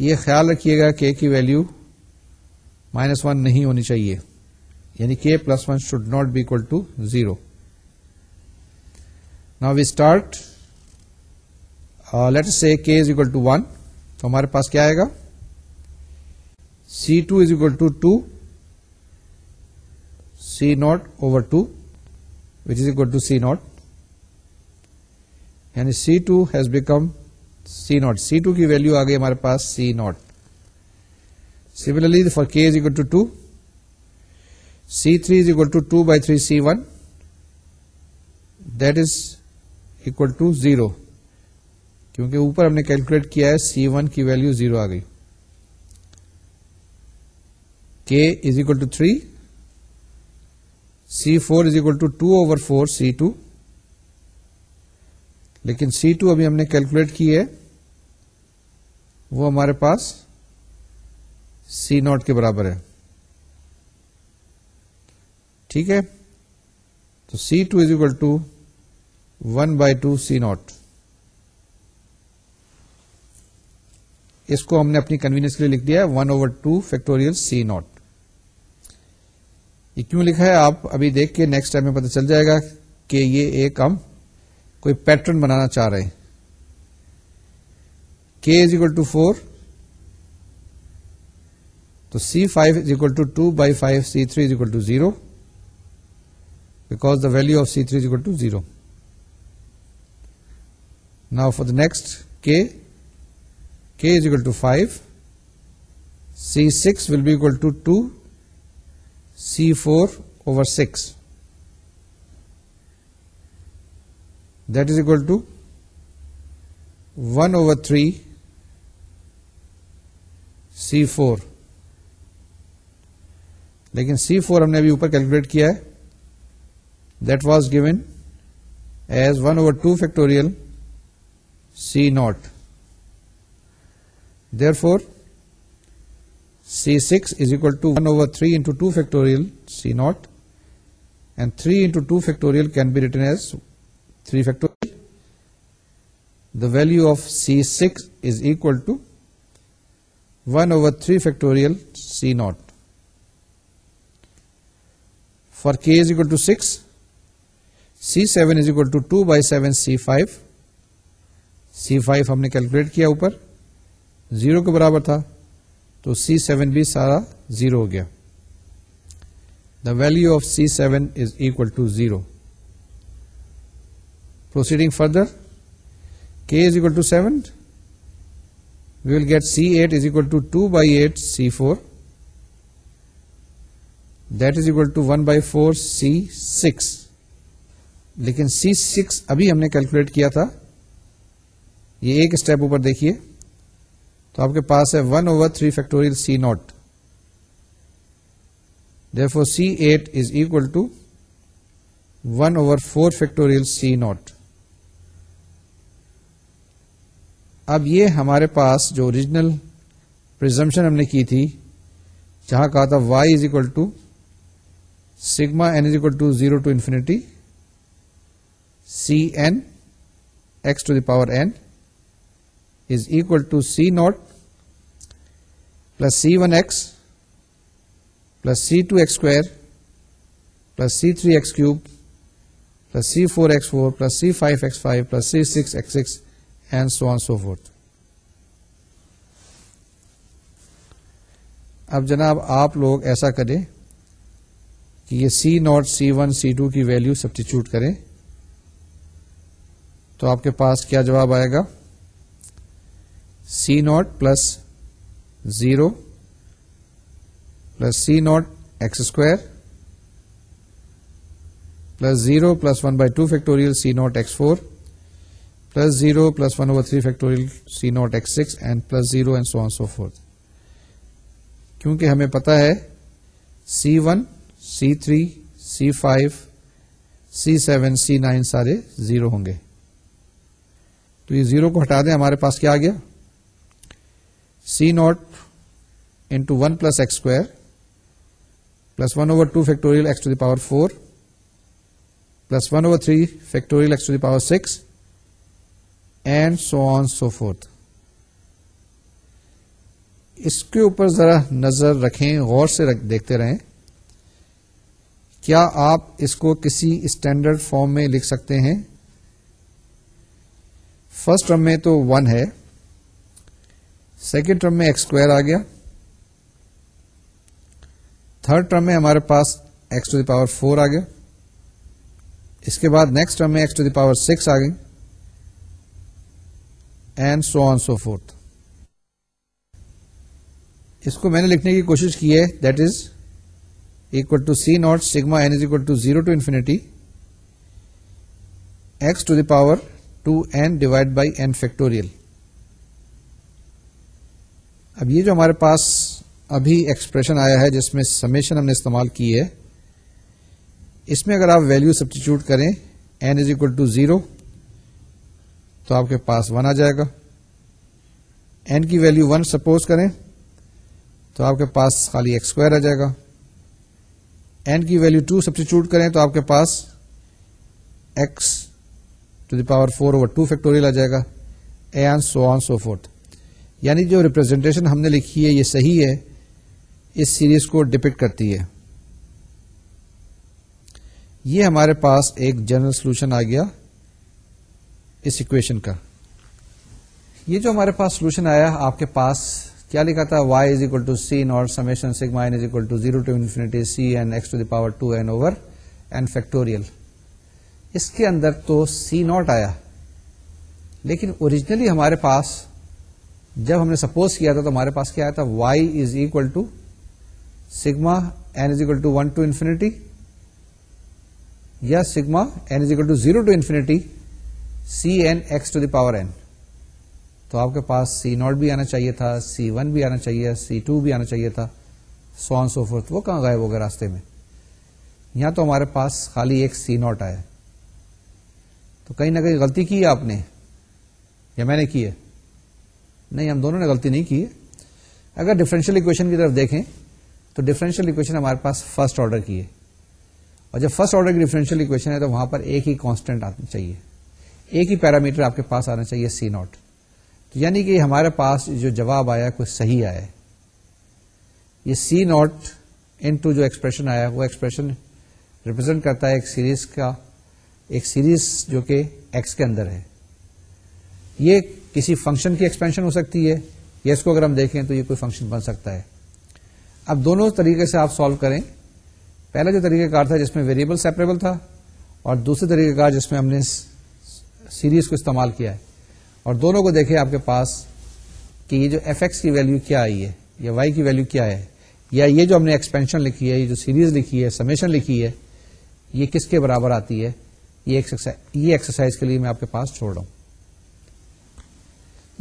یہ خیال رکھیے گا کے کی ویلو مائنس ون نہیں ہونی چاہیے یعنی k plus one should not be equal to zero نا we start let say k is equal to one تو ہمارے پاس کیا آئے گا سی two is equal to two C not over two which is equal to C not یعنی سی two has become C not C two کی ویلو آ گئی ہمارے پاس سی not for k is equal to two C three is equal to two by three C one دیکھ از ایکل ٹو زیرو کیونکہ اوپر ہم نے کیلکولیٹ کیا ہے سی ون کی ویلو زیرو آ گئی K is equal to three C four is equal to two over four C two لیکن سی ٹو ابھی ہم نے کیلکولیٹ کی ہے وہ ہمارے پاس سی ناٹ کے برابر ہے ٹھیک ہے تو C two is equal to one by two C naught اس کو ہم نے اپنی کنوینئنس کے لیے لکھ دیا ہے one over two factorial C naught یہ کیوں لکھا ہے آپ ابھی دیکھ کے نیکسٹ ٹائم میں پتہ چل جائے گا کہ یہ ایک ہم کوئی پیٹرن بنانا چاہ رہے ہیں K is equal to four So C5 is equal to 2 by 5, C3 is equal to 0 because the value of C3 is equal to 0. Now for the next K is equal to 5, C6 will be equal to 2, C4 over 6. That is equal to 1 over 3 C4 لیکن سی فور ہم نے ابھی اوپر کیلکولیٹ کیا ہے that was given as one over two factorial C naught therefore C six is equal to one over three into two factorial C naught and three into two factorial can be written as three factorial the value of C six is equal to one over three factorial C naught is equal to six C seven is equal to two by seven C five c five ہم نے کیلکولیٹ کیا اوپر زیرو کے برابر تھا تو سی سیون بھی سارا زیرو ہو گیا the value of C seven is equal to zero proceeding further K is equal to seven we will get C eight is equal to two by eight C four that is equal to one by four C six لیکن سی سکس ابھی ہم نے کیلکولیٹ کیا تھا یہ ایک اسٹیپ اوپر دیکھیے تو آپ کے پاس ہے one over three factorial C naught C eight is equal to one over four factorial C naught اب یہ ہمارے پاس جو اوریجنل پرزمپشن ہم نے کی تھی جہاں کہا تھا Y is equal to sigma N is equal to zero to infinity C N X to the power N is equal to C naught plus C one X plus C two X square plus C three X cube plus C four X four plus C five S five plus C six X six and so on so forth اب جناب آپ لوگ ایسا کریں کہ یہ C naught C one C two کی ویلو سبسٹیچیوٹ کریں تو آپ کے پاس کیا جواب آئے گا C naught plus zero plus C naught X square plus zero plus one by two factorial C naught X four plus zero plus one over three factorial C naught X six and plus zero and so so forth کیونکہ ہمیں پتا ہے C one C three C five C seven C nine سارے زیرو ہوں گے تو یہ زیرو کو ہٹا دیں ہمارے پاس کیا آ گیا C naught into one plus X square plus one over two factorial X to the power four plus one over three factorial X to the power six and so on so forth اس کے اوپر ذرا نظر رکھیں غور سے دیکھتے رہیں کیا آپ اس کو کسی اسٹینڈرڈ فارم میں لکھ سکتے ہیں فرسٹ ٹرم میں تو ون ہے سیکنڈ ٹرم میں ایکس اسکوائر آ گیا تھرڈ ٹرم میں ہمارے پاس X to the power four آ گیا اس کے بعد نیکسٹ ٹرم میں X to the power six آ گئی and so on so forth اس کو میں نے لکھنے کی کوشش کی ہے that is equal equal to C naught sigma n is to 0 to infinity x to the power 2n divided by n factorial اب یہ جو ہمارے پاس ابھی ایکسپریشن آیا ہے جس میں سمیشن ہم نے استعمال کی ہے اس میں اگر آپ ویلو سبسٹیچیوٹ کریں N is equal to zero تو آپ کے پاس ون آ جائے گا این کی ویلو ون سپوز کریں تو آپ کے پاس خالی ایکسکوائر آ جائے گا کی ویلو ٹو سبسٹیچیوٹ کریں تو آپ کے پاس X to the power four two factorial آ جائے گا یعنی جو ریپرزینٹیشن ہم نے لکھی ہے یہ صحیح ہے اس سیریز کو ڈپیکٹ کرتی ہے یہ ہمارے پاس ایک جنرل سولوشن آ گیا اس اکویشن کا یہ جو ہمارے پاس سولوشن آیا آپ کے پاس کیا لکھا تھا Y is equal to C naught summation equal to zero to infinity C N X to the power two N N over factorial اس کے اندر تو سی ناٹ آیا لیکن اوریجنلی ہمارے پاس جب ہم نے سپوز کیا تھا تو ہمارے پاس کیا آیا تھا Y is equal to sigma N is equal to one to infinity یا sigma N is equal to zero to infinity C N X to the power N تو آپ کے پاس سی ناٹ بھی آنا چاہیے تھا سی ون بھی آنا چاہیے سی ٹو بھی آنا چاہیے تھا سون سو فورتھ وہ کہاں گئے ہو گئے راستے میں یہاں تو ہمارے پاس خالی ایک سی ناٹ آیا تو کہیں نہ کہیں غلطی کی ہے آپ نے یا میں نے کی ہے نہیں ہم دونوں نے غلطی نہیں کی ہے اگر ڈفرینشیل اکویشن کی طرف دیکھیں تو ڈفرینشیل اکویشن ہمارے پاس فرسٹ آرڈر کی ہے اور جب فرسٹ آرڈر کی ڈفرینشیل اکویشن ہے تو وہاں پر ایک ہی کانسٹینٹ آنا چاہیے ایک ہی پیرامیٹر آپ کے پاس آنا چاہیے سی ناٹ تو یعنی کہ ہمارے پاس جو جواب آیا کوئی صحیح آیا یہ سی ناٹ ان ٹو جو ایکسپریشن آیا وہ ایکسپریشن ریپرزینٹ کرتا ہے ایک سیریز کا ایک سیریز جو کہ ایکس کے اندر ہے یہ کسی فنکشن کی ایکسپینشن ہو سکتی ہے یا اس کو اگر ہم دیکھیں تو یہ کوئی فنکشن بن سکتا ہے اب دونوں طریقے سے آپ سالو کریں پہلا جو طریقہ کار تھا جس میں ویریبل سیپریبل تھا اور دوسرے طریقہ کار جس میں ہم نے سیریز کو استعمال کیا ہے اور دونوں کو دیکھیں آپ کے پاس کہ یہ جو ایف ایکس کی ویلو کیا آئی ہے یا وائی کی ویلو کیا ہے یا یہ جو ہم نے ایکسپینشن لکھی ہے یہ جو سیریز لکھی ہے سمیشن لکھی ہے یہ کس کے برابر آتی ہے یہ ایکسرسائز کے لیے میں آپ کے پاس چھوڑ رہا ہوں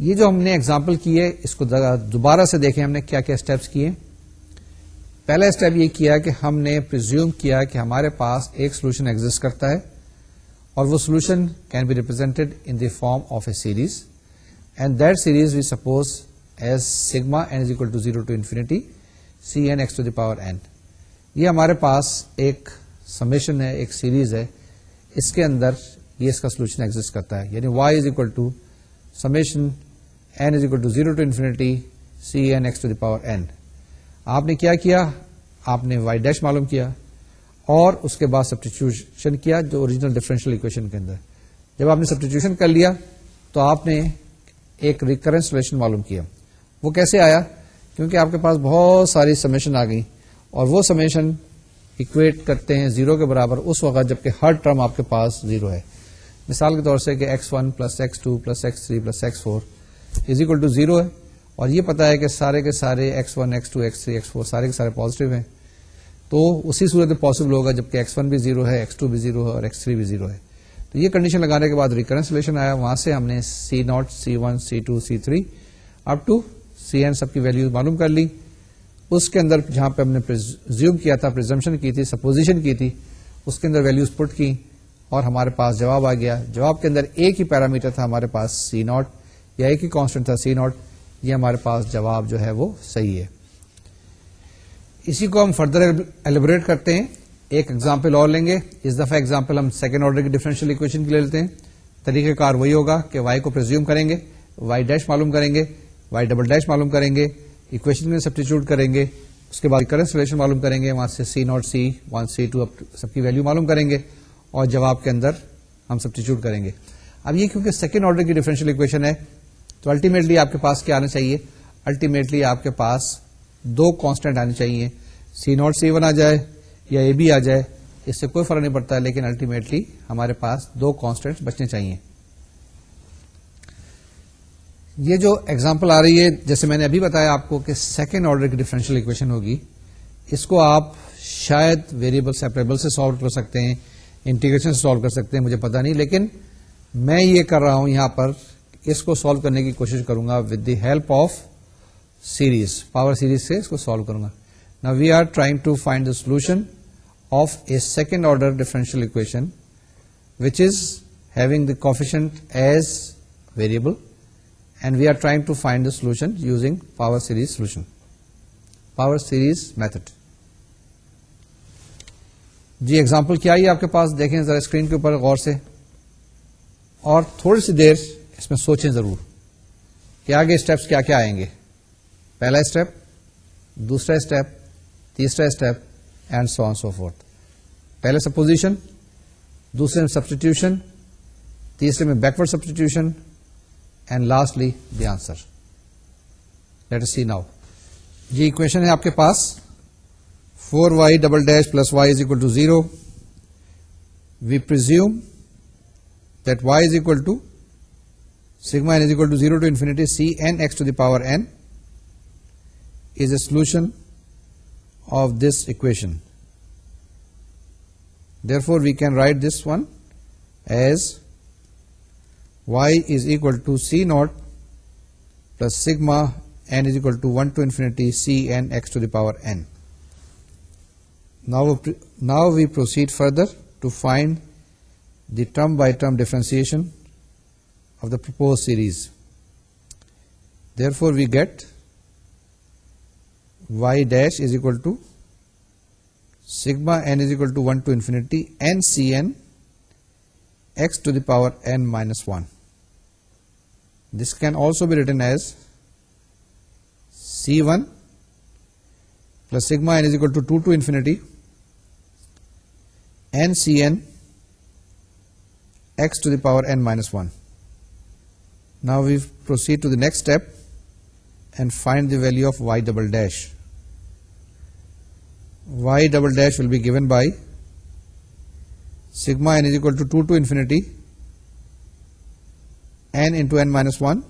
یہ جو ہم نے ایگزامپل کی ہے اس کو دوبارہ سے دیکھیں ہم نے کیا کیا اسٹیپس کیے پہلا اسٹیپ یہ کیا کہ ہم نے پرزیوم کیا کہ ہمارے پاس ایک سولوشن ایگزٹ کرتا ہے اور وہ solution can be represented in the form of a series and that series we suppose as sigma to zero to infinity C N X to the power N یہ ہمارے پاس ایک سمیشن ہے ایک سیریز ہے اس کے اندر یہ اس کا سولوشن ایگزٹ کرتا ہے یعنی Y is equal to summation N is equal to zero to infinity C N X to the power N آپ نے کیا کیا آپ نے وائی ڈیش معلوم کیا اور اس کے بعد سبسٹیچیوشن کیا جو اوریجنل جونل اکویشن کے اندر جب آپ نے سبسٹیچیوشن کر لیا تو آپ نے ایک ریکرنس ریلیشن معلوم کیا وہ کیسے آیا کیونکہ آپ کے پاس بہت ساری سمیشن آ گئی اور وہ سمیشن اکویٹ کرتے ہیں زیرو کے برابر اس وقت جبکہ ہر ٹرم آپ کے پاس زیرو ہے مثال کے طور سے کہ X one plus X two plus X three plus X four is equal to zero ہے اور یہ پتا ہے کہ سارے کے سارے X X X X one two three four سارے پوزیٹو ہیں تو اسی صورت میں پاسبل ہوگا جبکہ ایکس ون بھی زیرو ہے ایکس ٹو بھی زیرو ہے اور ایکس تھری بھی زیرو ہے تو یہ کنڈیشن لگانے کے بعد ریکرنسلیشن آیا وہاں سے ہم نے c naught c one c two c three up to c n سب کی ویلو معلوم کر لی اس کے اندر جہاں پہ ہم نے زیوم کیا تھا پرزمپشن کی تھی سپوزیشن کی تھی اس کے اندر ویلوز پٹ کی اور ہمارے پاس جواب آ گیا جواب کے اندر ایک ہی پیرامیٹر تھا ہمارے پاس سی ناٹ یا ایک ہی کانسٹنٹ تھا سی ناٹ یہ ہمارے پاس جواب جو ہے وہ صحیح ہے اسی کو ہم فردر ایلیبریٹ کرتے ہیں ایک ایگزامپل اور لیں گے اس دفعہ ایگزامپل ہم سیکنڈ آرڈر کی ڈیفرنشیل اکویشن کے لیتے ہیں طریقہ کار وہی ہوگا کہ وائی کو پرزیوم کریں گے وائی ڈیش معلوم کریں گے وائی ڈبل ڈیش معلوم کریں گے اکویشن میں سبسٹیچیوٹ کریں گے اس کے بعد کرنٹ سلیشن معلوم کریں گے وہاں سے C naught C one C two سب کی ویلو معلوم کریں گے اور جواب کے اندر ہم سبسٹیچیوٹ کریں گے اب یہ کیونکہ سیکنڈ آرڈر کی ڈیفرنشیل اکویشن ہے تو الٹیمیٹلی آپ کے پاس کیا آنا چاہیے الٹیمیٹلی آپ کے پاس دو کانسٹینٹ آنے چاہیے سی ناٹ سی ون آ جائے یا اے بی آ جائے اس سے کوئی فرق نہیں پڑتا لیکن الٹیمیٹلی ہمارے پاس دو کانسٹینٹ بچنے چاہیے یہ جو ایگزامپل آ رہی ہے جیسے میں نے ابھی بتایا آپ کو کہ سیکنڈ آرڈر کی ڈیفرنشیل اکویشن ہوگی اس کو آپ شاید ویریبل سیپریبل سے سالو کر سکتے ہیں انٹیگریشن سے سالو کر سکتے ہیں مجھے پتا نہیں لیکن میں یہ کر رہا ہوں یہاں پر اس کو سالو کرنے کی کوشش کروں گا with the help of series power series سے اس کو سالو کروں گا نا we are trying to find the solution of a second order differential equation which is having the coefficient as variable and we are trying to find the solution using power series solution power series method G example کیا آپ کے پاس دیکھیں ذرا اسکرین کے اوپر غور سے اور تھوڑی سی دیر اس میں سوچیں ضرور کہ آگے اسٹیپس کیا کیا آئیں گے پہلا اسٹیپ دوسرا اسٹیپ تیسرا step and so so forth پہلے سپوزیشن دوسرے میں سبسٹیٹیوشن تیسرے میں backward substitution and lastly the answer let see now یہ اکویشن ہے آپ کے پاس four Y double dash plus Y is equal to zero we presume that Y is equal to sigma N is equal to zero to infinity C N X to the power N is a solution of this equation. Therefore, we can write this one as y is equal to c naught plus sigma n is equal to 1 to infinity c n x to the power n. Now we proceed further to find the term by term differentiation of the proposed series. Therefore, we get y dash is equal to sigma n is equal to 1 to infinity n Cn x to the power n minus 1. This can also be written as C1 plus sigma n is equal to 2 to infinity n Cn x to the power n minus 1. Now we proceed to the next step and find the value of y double dash y double dash will be given by sigma n is equal to 2 to infinity n into n minus 1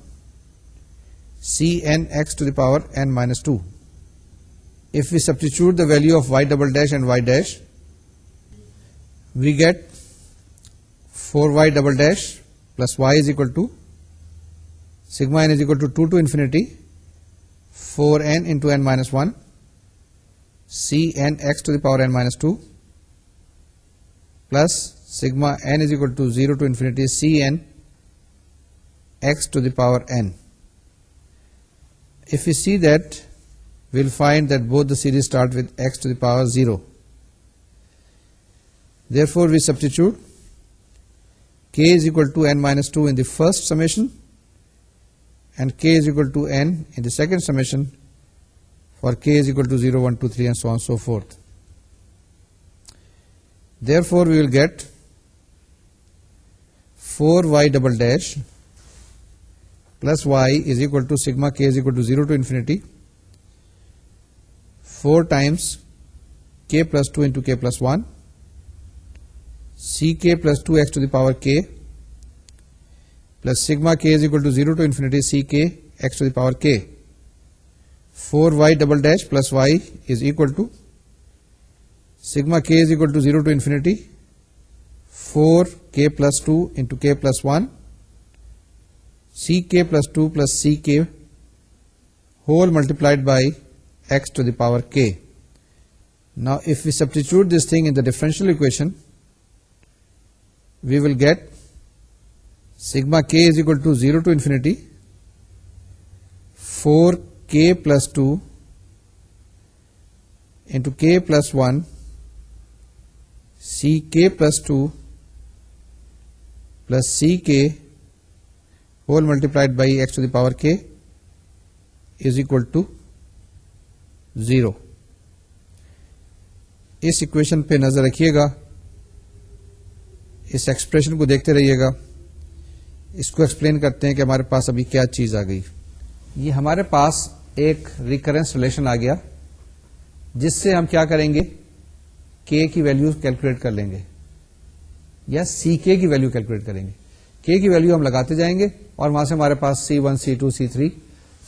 c n x to the power n minus 2. If we substitute the value of y double dash and y dash, we get 4y double dash plus y is equal to sigma n is equal to 2 to infinity 4n into n minus 1 Cn x to the power n minus 2 plus sigma n is equal to 0 to infinity Cn x to the power n. If we see that, we will find that both the series start with x to the power 0. Therefore, we substitute k is equal to n minus 2 in the first summation and k is equal to n in the second summation zero one two three so so forth دور we will get four Y double dash plus while to sigma K zero to infinity four times K plus two O K plus one C K plus two S to the power K plus sigma K is equal zero to infinity C k s to the power k 4y double dash plus y is equal to sigma k is equal to 0 to infinity 4k plus 2 into k plus 1 ck plus 2 plus ck whole multiplied by x to the power k. Now if we substitute this thing in the differential equation, we will get sigma k is equal to 0 to infinity 4 plus two into K plus one C K plus two plus C K whole multiplied by X to the power K is equal to zero us equation پہ نظر رکھیے گا اس ایکسپریشن کو دیکھتے رہیے گا اس کو ایکسپلین کرتے ہیں کہ ہمارے پاس ابھی کیا چیز آ گئی یہ ہمارے پاس ایک ریکرنس ریلیشن آ گیا جس سے ہم کیا کریں گے کے کی کیلکولیٹ کر لیں گے یا سی کے کی ویلو کیلکولیٹ کریں گے کے کی ہم لگاتے جائیں گے اور وہاں سے ہمارے پاس c one c two c three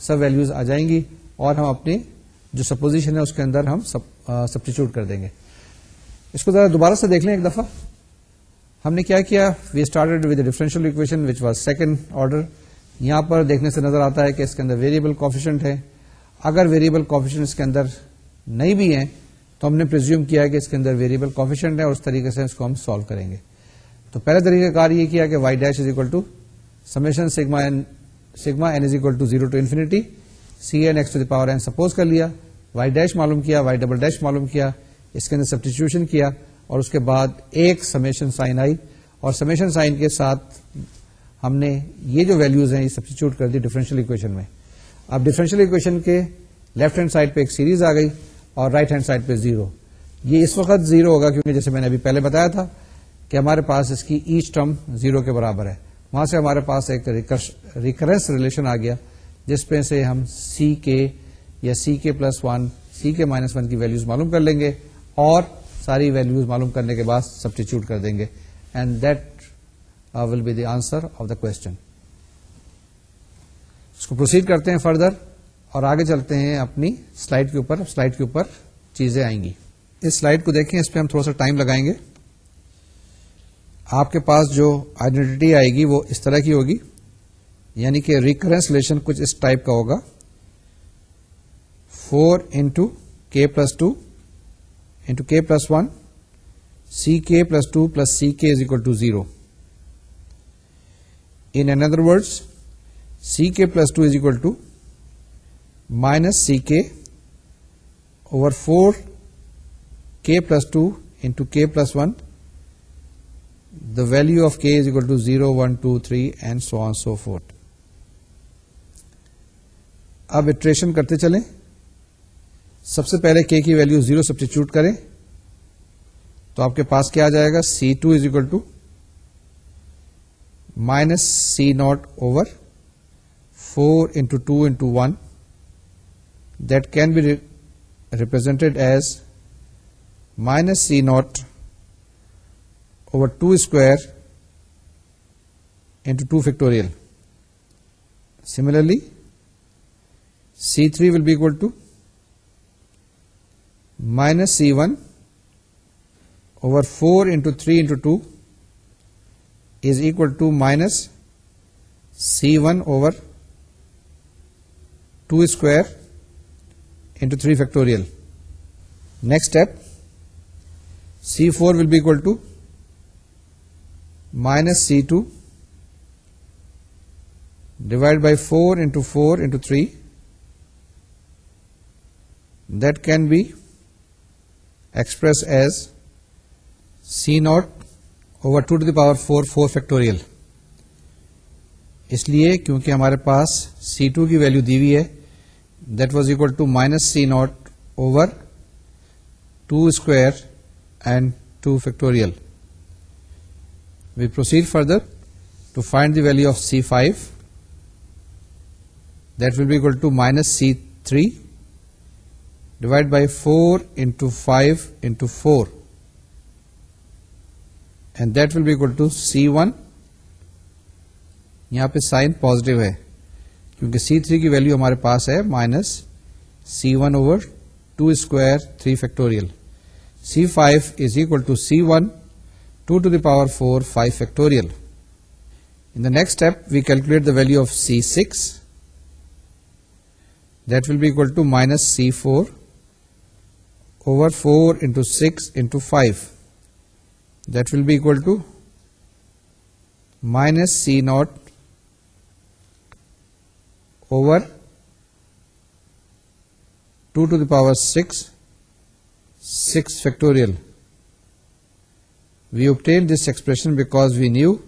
سب ویلوز آ جائیں گی اور ہم اپنی جو سپوزیشن ہے اس کے اندر ہم سبسٹیچیوٹ کر دیں گے اس کو ذرا دوبارہ سے دیکھ لیں ایک دفعہ ہم نے کیا کیا we started with differential equation which was second order یہاں پر دیکھنے سے نظر آتا ہے کہ اس کے اندر ویریبل کوفیشنٹ ہے اگر ویریبل کوفیشن اس کے اندر نہیں بھی ہیں تو ہم نے پرزیوم کیا ہے کہ اس کے اندر ویریبل کوفیشنٹ ہے اور اس طریقے سے اس کو ہم سالو کریں گے تو پہلے طریقہ کار یہ کیا کہ Y dash is equal to summation sigma sigma N is equal to zero to infinity C N X to the power N suppose کر لیا وائی ڈیش معلوم کیا وائی ڈبل ڈیش معلوم کیا اس کے اندر سبسٹیٹیوشن کیا اور اس کے بعد ایک سمیشن سائن آئی اور سمیشن سائن کے ساتھ ہم نے یہ جو ویلوز ہیں یہ سبسٹیچیوٹ کر دی ڈیفرنشیل اکویشن میں اب ڈیفرنشیل اکویشن کے لیفٹ ہینڈ سائڈ پہ ایک سیریز آ گئی اور رائٹ ہینڈ سائڈ پہ زیرو یہ اس وقت زیرو ہوگا کیونکہ جیسے میں نے ابھی پہلے بتایا تھا کہ ہمارے پاس اس کی ایچ ٹرم زیرو کے برابر ہے وہاں سے ہمارے پاس ایک ریکرنس ریلیشن آ گیا جس پہ سے ہم سی کے یا سی کے پلس ون سی کے مائنس ون کی ویلوز معلوم کر لیں گے اور ساری ویلوز معلوم کرنے کے بعد سبسٹیچیوٹ کر دیں گے and that will be the answer of the question اس کو پروسیڈ کرتے ہیں فردر اور آگے چلتے ہیں اپنی سلائڈ کے اوپر سلائڈ کے اوپر چیزیں آئیں گی اس سلائڈ کو دیکھیں اس پہ ہم تھوڑا سا ٹائم لگائیں گے آپ کے پاس جو آئیڈینٹی آئے گی وہ اس طرح کی ہوگی یعنی کہ ریکرنس لیشن کچھ اس ٹائپ کا ہوگا four into K plus two into K plus one C K plus two plus C K is equal to zero in other words C K plus two is equal to minus C K over four K plus two into K plus one the value of K is equal to zero one two three and so on so forth اب اٹریشن کرتے چلیں سب سے پہلے کے کی ویلو زیرو سبسٹیچیوٹ کریں تو آپ کے پاس کیا آ جائے گا C two is equal to minus C naught over 4 into 2 into 1 that can be represented as minus C naught over 2 square into 2 factorial. Similarly, C3 will be equal to minus C1 over 4 into 3 into 2 is equal to minus C1 over 2 into three factorial next step C four will be equal to minus C two divide by four into four into three that can be as as C naught over two to the power four four factorial اس لیے کیونکہ ہمارے پاس سی ٹو کی ویلو دی ہوئی ہے that was equal to minus C naught over two square and two factorial we proceed further to find the value of C five that will be equal to minus C three divide by four in five into four and that will be L to C one یہاں پہ سائن پوزیٹو ہے کیونکہ سی تھری کی ویلو ہمارے پاس ہے minus c one over two square three factorial c five is equal to c one two to the power four five factorial in the next step we calculate the value of c six that will be equal to minus c four over four into six into five that will be equal to minus c naught over 2 to the power 6, 6 factorial. We obtained this expression because we knew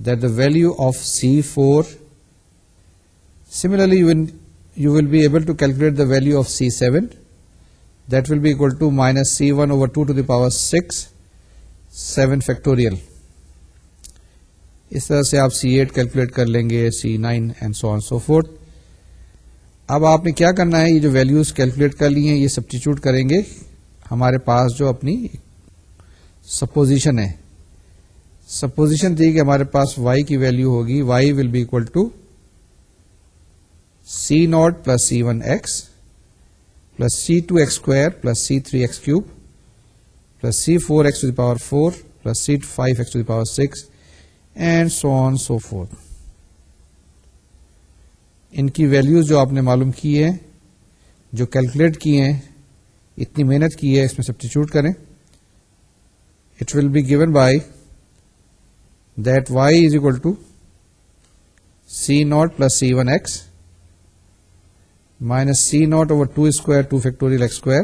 that the value of C4, similarly when you will be able to calculate the value of C7, that will be equal to minus C1 over 2 to the power 6, 7 factorial. اس طرح سے آپ سی ایٹ کیلکولیٹ کر لیں گے C nine and so so forth اب آپ نے کیا کرنا ہے یہ جو ویلوز کیلکولیٹ کر لی ہیں یہ سبسٹیچیوٹ کریں گے ہمارے پاس جو اپنی سپوزیشن ہے سپوزیشن تھی کہ ہمارے پاس وائی کی ویلو ہوگی Y will be equal to C naught plus C one X plus C two X square plus C three X cube plus C four X to the power four plus C five X to the power six and so on so forth ان کی ویلیوز جو آپ نے معلوم کی ہے جو کیلکولیٹ کیے ہیں اتنی محنت کی ہے اس میں سبسٹیچیوٹ کریں it will be given by that Y is equal to C naught plus C one X minus C naught over two square two factorial X square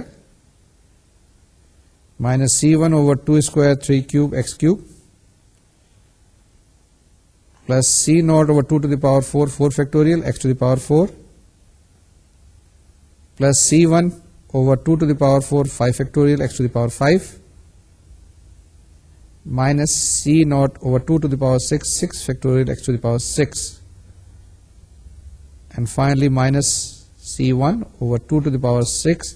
minus C one over two square three cube X cube plus C naught over two to the power four four factorial X to the power four plus C one over two to the power four five factorial X to the power five minus c naught over two to the power six six factorial x to the power six and finally minus c one over two to the power six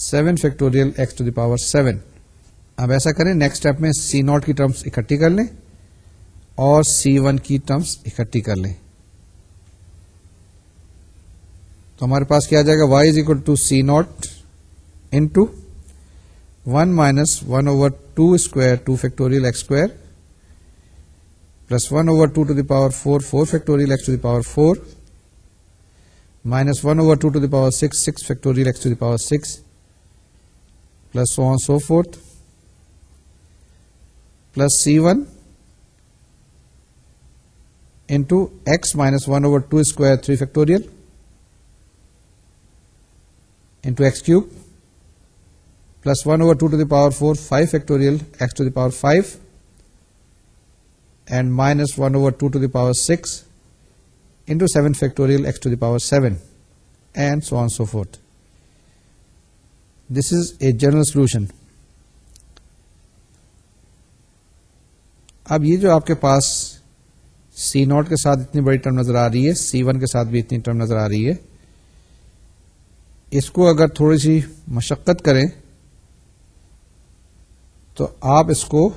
seven factorial x to the power seven اب ایسا کریں نیکسٹ اسٹیپ میں سی ناٹ کی ٹرمس اکٹھی کر لیں اور سی ون کی ٹرمس اکٹھی کر لیں تو ہمارے پاس کیا جائے گا Y is equal to C naught into one minus one over two square two factorial X square plus one over two to the power four four factorial X to the power four minus one over two to the power six six factorial X to the power six plus so so forth plus C one into X minus one over two square three factorial cube plus one over two to the power four five factorial five and minus one over two to the power six into seven factorial X to the power seven and so also forth this is a general solution اب یہ جو آپ کے پاس سی ناٹ کے ساتھ اتنی بڑی ٹرم نظر آ رہی ہے سی ون کے ساتھ بھی اتنی ٹرم نظر آ رہی ہے اس کو اگر تھوڑی سی مشقت کریں تو آپ اس کو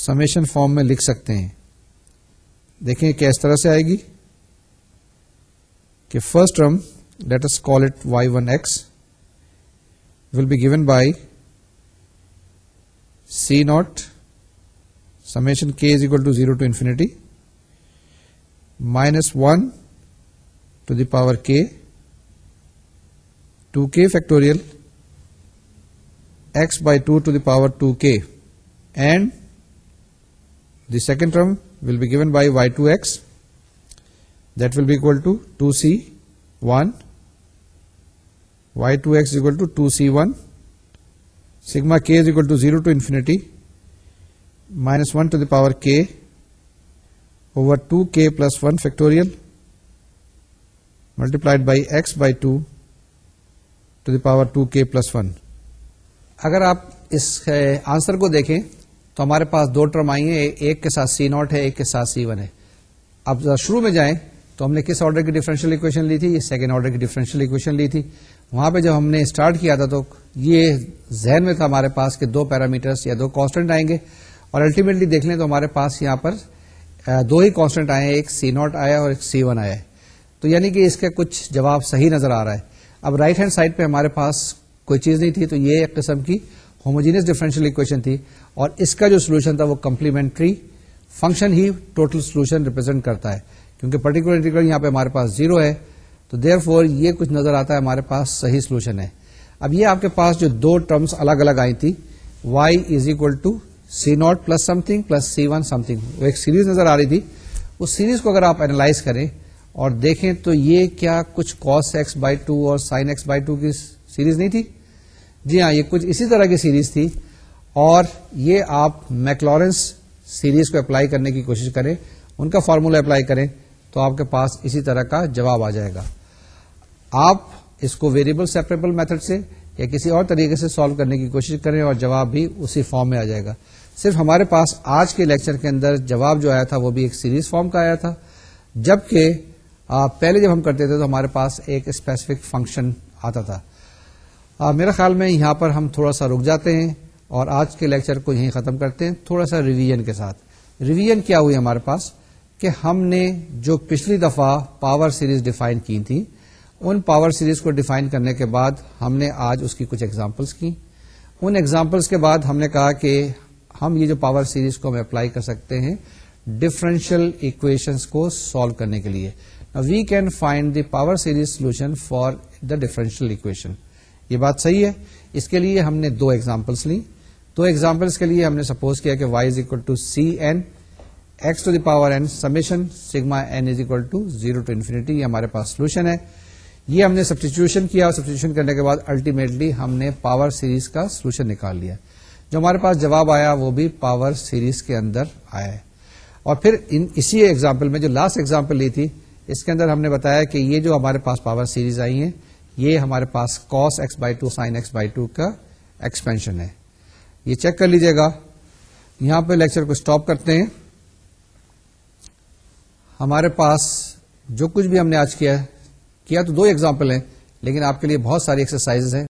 سمیشن فارم میں لکھ سکتے ہیں دیکھیں کہ اس طرح سے آئے گی کہ first term let's call it Y one X will be given by C naught summation K is equal to zero to infinity minus 1 to the power k, 2k factorial, x by 2 to the power 2k, and the second term will be given by y2x, that will be equal to 2c1, y2x is equal to 2c1, sigma k is equal to 0 to infinity, minus 1 to the power k over two K plus one factorial multiplied by X by two to the power two K plus one اگر آپ اس آنسر کو دیکھیں تو ہمارے پاس دو ٹرم آئی ہیں ایک کے ساتھ سی ناٹ ہے ایک کے ساتھ سی ون ہے اب شروع میں جائیں تو ہم نے کس آرڈر کی ڈفرینشیل اکویشن لی تھی یہ سیکنڈ آرڈر کی ڈیفرنشیل اکویشن لی تھی وہاں پہ جب ہم نے اسٹارٹ کیا تھا تو یہ ذہن میں تھا ہمارے پاس کہ دو پیرامیٹرس یا دو کانسٹنٹ آئیں گے اور الٹیمیٹلی دیکھ لیں تو ہمارے پاس یہاں پر دو ہی کانسٹنٹ آئے ہیں ایک سی ناٹ آیا اور ایک سی ون آیا ہے تو یعنی کہ اس کا کچھ جواب صحیح نظر آ رہا ہے اب رائٹ ہینڈ سائڈ پہ ہمارے پاس کوئی چیز نہیں تھی تو یہ ایک قسم کی ہوموجینس ڈفرینشیل اکویشن تھی اور اس کا جو سولوشن تھا وہ کمپلیمنٹری فنکشن ہی ٹوٹل سولوشن ریپرزینٹ کرتا ہے کیونکہ پرٹیکولر انٹیگرل یہاں پہ ہمارے پاس زیرو ہے تو دیر فور یہ کچھ نظر آتا ہے ہمارے پاس صحیح سولوشن ہے اب یہ آپ کے پاس جو دو ٹرمس الگ الگ آئی تھی y is equal to C naught plus something plus C one something وہ ایک سیریز نظر آ رہی تھی اس سیریز کو اگر آپ اینالائز کریں اور دیکھیں تو یہ کیا کچھ X X by by two two اور سائن کی سیریز نہیں تھی جی ہاں یہ کچھ اسی طرح کی سیریز تھی اور یہ آپ میکلورنس سیریز کو اپلائی کرنے کی کوشش کریں ان کا فارمولا اپلائی کریں تو آپ کے پاس اسی طرح کا جواب آ جائے گا آپ اس کو ویریبل سیپریبل میتھڈ سے یا کسی اور طریقے سے سالو کرنے کی کوشش کریں اور جواب بھی اسی فارم میں آ جائے گا صرف ہمارے پاس آج کے لیکچر کے اندر جواب جو آیا تھا وہ بھی ایک سیریز فارم کا آیا تھا جبکہ پہلے جب ہم کرتے تھے تو ہمارے پاس ایک اسپیسیفک فنکشن آتا تھا میرا خیال میں یہاں پر ہم تھوڑا سا رک جاتے ہیں اور آج کے لیکچر کو یہیں ختم کرتے ہیں تھوڑا سا ریویژن کے ساتھ ریویژن کیا ہوئی ہمارے پاس کہ ہم نے جو پچھلی دفعہ پاور سیریز ڈیفائن کی تھی ان پاور سیریز کو ڈیفائن کرنے کے بعد ہم نے آج اس کی کچھ ایگزامپلس کی ان ایگزامپلس کے بعد ہم نے کہا کہ ہم یہ جو پاور سیریز کو ہم اپلائی کر سکتے ہیں ڈفرینشیل اکویشنس کو سالو کرنے کے لیے we can find the power series solution for the differential equation یہ بات صحیح ہے اس کے لیے ہم نے دو ایگزامپلس لی دو ایگزامپلس کے لیے ہم نے سپوز کیا کہ y is equal to c n x to the power n summation sigma n is equal to zero to infinity یہ ہمارے پاس سولوشن ہے یہ ہم نے سبسٹیچیوشن کیا اور سبسٹیچیوشن کرنے کے بعد الٹیمیٹلی ہم نے پاور سیریز کا سولوشن نکال لیا جو ہمارے پاس جواب آیا وہ بھی پاور سیریز کے اندر آیا ہے اور پھر ان اسی ایگزامپل میں جو لاسٹ ایگزامپل لی تھی اس کے اندر ہم نے بتایا کہ یہ جو ہمارے پاس پاور سیریز آئی ہیں یہ ہمارے پاس cos X by two sine X by two کا ایکسپینشن ہے یہ چیک کر لیجیے گا یہاں پہ لیکچر کو اسٹاپ کرتے ہیں ہمارے پاس جو کچھ بھی ہم نے آج کیا ہے کیا تو دو ایگزامپل ہیں لیکن آپ کے لیے بہت ساری ایکسرسائز ہیں